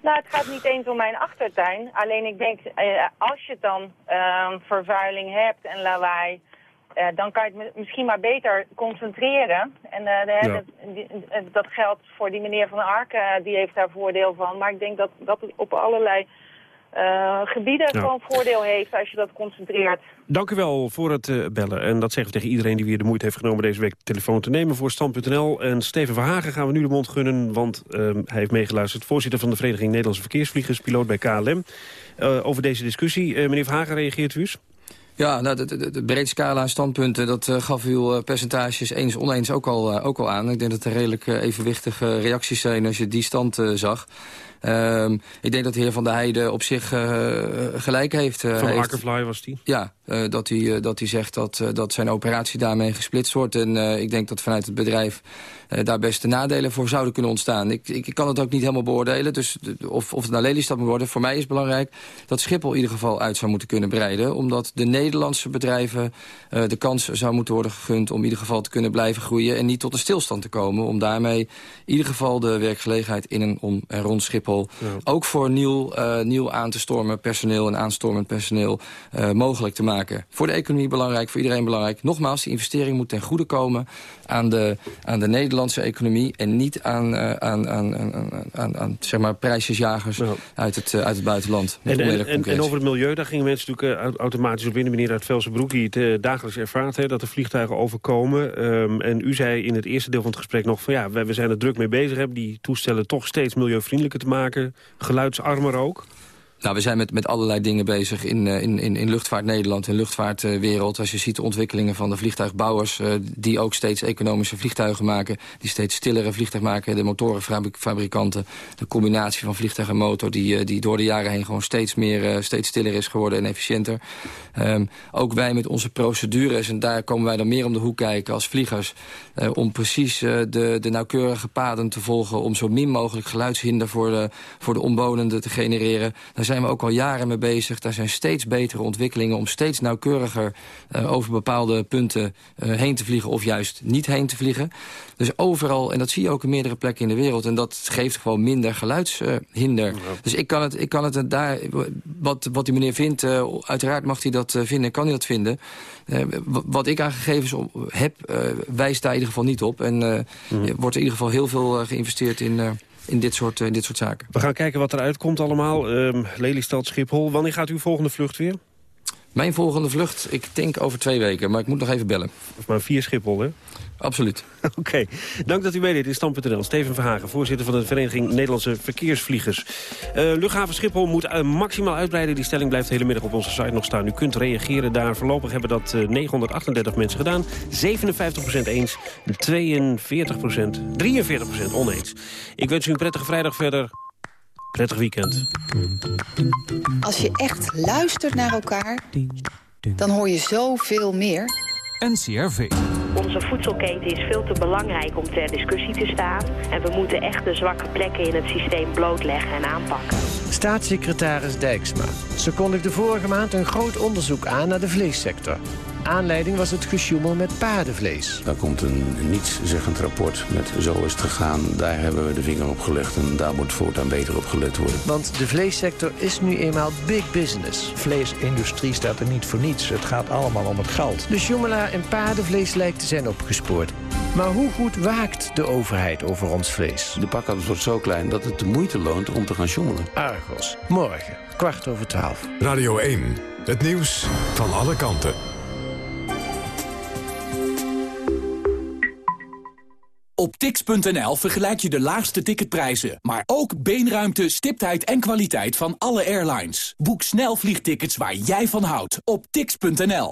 Nou, het gaat niet eens om mijn achtertuin. Alleen ik denk, eh, als je dan ehm, vervuiling hebt en lawaai... eh, dan kan je het mi- misschien maar beter concentreren. En eh, de- Ja. dat, die- eh, dat geldt voor die meneer Van Arken, eh, die heeft daar voordeel van. Maar ik denk dat dat op allerlei gebieden Ja. gewoon voordeel heeft als je dat concentreert. Dank u wel voor het bellen. En dat zeggen we tegen iedereen die weer de moeite heeft genomen... deze week de telefoon te nemen voor Stand.nl. En Steven Verhagen gaan we nu de mond gunnen... want ehm, hij heeft meegeluisterd. Voorzitter van de Vereniging Nederlandse Verkeersvliegers... piloot bij KLM. Over deze discussie. Meneer Verhagen, reageert u eens? Ja, nou, de, de, de breed scala aan standpunten, dat eh, gaf uw eh, percentages eens oneens ook al, eh, ook al aan. Ik denk dat er redelijk evenwichtige reacties zijn als je die stand zag. Ehm, ik denk dat de heer Van der Heijden op zich gelijk heeft. Van heeft- Arkerfly was die. Ja, dat, hij, dat hij zegt dat, dat zijn operatie daarmee gesplitst wordt. En ik denk dat vanuit het bedrijf daar best de nadelen voor zouden kunnen ontstaan. Ik, ik, ik kan het ook niet helemaal beoordelen, dus of, of het naar Lelystad moet worden. Voor mij is het belangrijk dat Schiphol in ieder geval uit zou moeten kunnen breiden. Omdat de Nederlandse bedrijven eh, de kans zou moeten worden gegund... om in ieder geval te kunnen blijven groeien en niet tot een stilstand te komen. Om daarmee in ieder geval de werkgelegenheid in en om en rond Schiphol... ook voor nieuw, eh, nieuw aan te stormen personeel en aanstormend personeel eh, mogelijk te maken. Voor de economie belangrijk, voor iedereen belangrijk. Nogmaals, die investering moet ten goede komen aan de, aan de Nederlandse economie... en niet aan, eh, aan, aan, aan, aan, aan, aan, zeg maar prijsjesjagers uit, het, eh, uit het buitenland. En, en, oneerlijke en, over het milieu, daar gingen mensen natuurlijk eh, au- automatisch op in. De meneer uit Velsenbroek, die het eh, dagelijks ervaart... Hè, dat de vliegtuigen overkomen. Ehm, en u zei in het eerste deel van het gesprek nog... van ja, we, we zijn er druk mee bezig, hebben die toestellen toch steeds milieuvriendelijker te maken. Geluidsarmer ook. Nou, we zijn met, met allerlei dingen bezig in, uh, in, in, luchtvaart Nederland, in luchtvaartwereld. Als je ziet de ontwikkelingen van de vliegtuigbouwers... Uh, die ook steeds economische vliegtuigen maken... die steeds stillere vliegtuigen maken, de motorenfabrikanten... de combinatie van vliegtuig en motor... die, uh, die door de jaren heen gewoon steeds, meer, steeds stiller is geworden en efficiënter. Um, ook wij met onze procedures, en daar komen wij dan meer om de hoek kijken als vliegers... om precies de, de nauwkeurige paden te volgen... om zo min mogelijk geluidshinder voor de, voor de omwonenden te genereren... Zijn we ook al jaren mee bezig. Daar zijn steeds betere ontwikkelingen om steeds nauwkeuriger uh, over bepaalde punten uh, heen te vliegen of juist niet heen te vliegen. Dus overal, en dat zie je ook in meerdere plekken in de wereld... en dat geeft gewoon minder geluidshinder. Dus ik kan het, ik kan het daar, wat, wat die meneer vindt... uiteraard mag hij dat vinden, kan hij dat vinden. wat ik aan gegevens heb, wijst daar in ieder geval niet op. En mm. wordt in ieder geval heel veel geïnvesteerd in in dit soort, uh, dit soort zaken. We gaan kijken wat eruit komt allemaal. Um, Lelystad, Schiphol. Wanneer gaat uw volgende vlucht weer? Mijn volgende vlucht, ik denk over twee weken, maar ik moet nog even bellen. Maar vier Schiphol, hè? Absoluut. Oké, okay. dank dat u meedeed in Stand.nl. Steven Verhagen, voorzitter van de Vereniging Nederlandse Verkeersvliegers. Uh, luchthaven Schiphol moet uh, maximaal uitbreiden. Die stelling blijft de hele middag op onze site nog staan. U kunt reageren daar. Voorlopig hebben dat uh, 938 mensen gedaan. 57% eens, 42%, 43% oneens. Ik wens u een prettige vrijdag verder. Prettig weekend. Als je echt luistert naar elkaar, dan hoor je zoveel meer. NCRV. Onze voedselketen is veel te belangrijk om ter discussie te staan. En we moeten echt de zwakke plekken in het systeem blootleggen en aanpakken. Staatssecretaris Dijksma. Ze kondigde vorige maand een groot onderzoek aan naar de vleessector. Aanleiding was het gesjoemel met paardenvlees. Daar komt een nietszeggend rapport met zo is het gegaan. Daar hebben we de vinger op gelegd en daar moet voortaan beter op gelet worden. Want de vleessector is nu eenmaal big business. Vleesindustrie staat er niet voor niets. Het gaat allemaal om het geld. De sjoemelaar en paardenvlees lijkt te zijn opgespoord. Maar hoe goed waakt de overheid over ons vlees? De pakkans wordt zo klein dat het de moeite loont om te gaan sjoemelen. Argos, morgen, kwart over twaalf. Radio 1, het nieuws van alle kanten. Op tix.nl vergelijk je de laagste ticketprijzen, maar ook beenruimte, stiptheid en kwaliteit van alle airlines. Boek snel vliegtickets waar jij van houdt op tix.nl.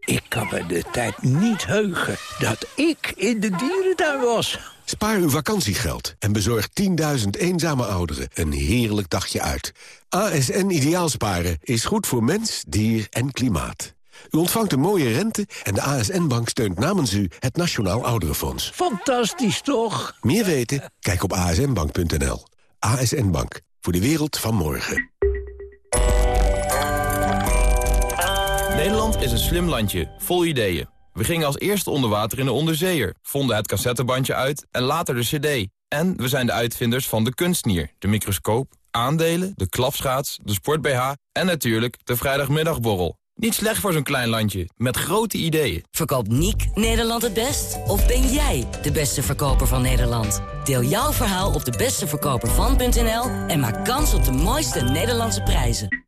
Ik kan me de tijd niet heugen dat ik in de dierentuin was. Spaar uw vakantiegeld en bezorg 10.000 eenzame ouderen een heerlijk dagje uit. ASN Ideaalsparen is goed voor mens, dier en klimaat. U ontvangt een mooie rente en de ASN-bank steunt namens u het Nationaal Ouderenfonds. Fantastisch, toch? Meer weten? Kijk op asnbank.nl. ASN Bank, voor de wereld van morgen. Nederland is een slim landje, vol ideeën. We gingen als eerste onder water in de onderzeeër, vonden het cassettebandje uit en later de cd. En we zijn de uitvinders van de kunstnier, de microscoop, aandelen, de klapschaats, de sport-BH en natuurlijk de vrijdagmiddagborrel. Niet slecht voor zo'n klein landje, met grote ideeën. Verkoopt Niek Nederland het best? Of ben jij de beste verkoper van Nederland? Deel jouw verhaal op de besteverkopervan.nl en maak kans op de mooiste Nederlandse prijzen.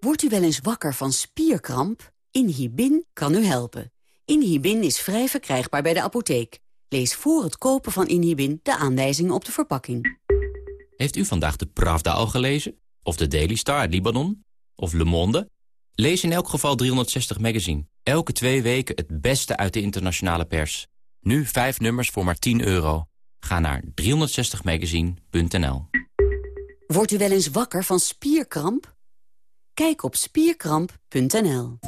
Wordt u wel eens wakker van spierkramp? Inhibin kan u helpen. Inhibin is vrij verkrijgbaar bij de apotheek. Lees voor het kopen van Inhibin de aanwijzingen op de verpakking. Heeft u vandaag de Pravda al gelezen? Of de Daily Star uit Libanon? Of Le Monde? Lees in elk geval 360 Magazine. Elke twee weken het beste uit de internationale pers. Nu vijf nummers voor maar 10 euro. Ga naar 360magazine.nl Wordt u wel eens wakker van spierkramp? Kijk op spierkramp.nl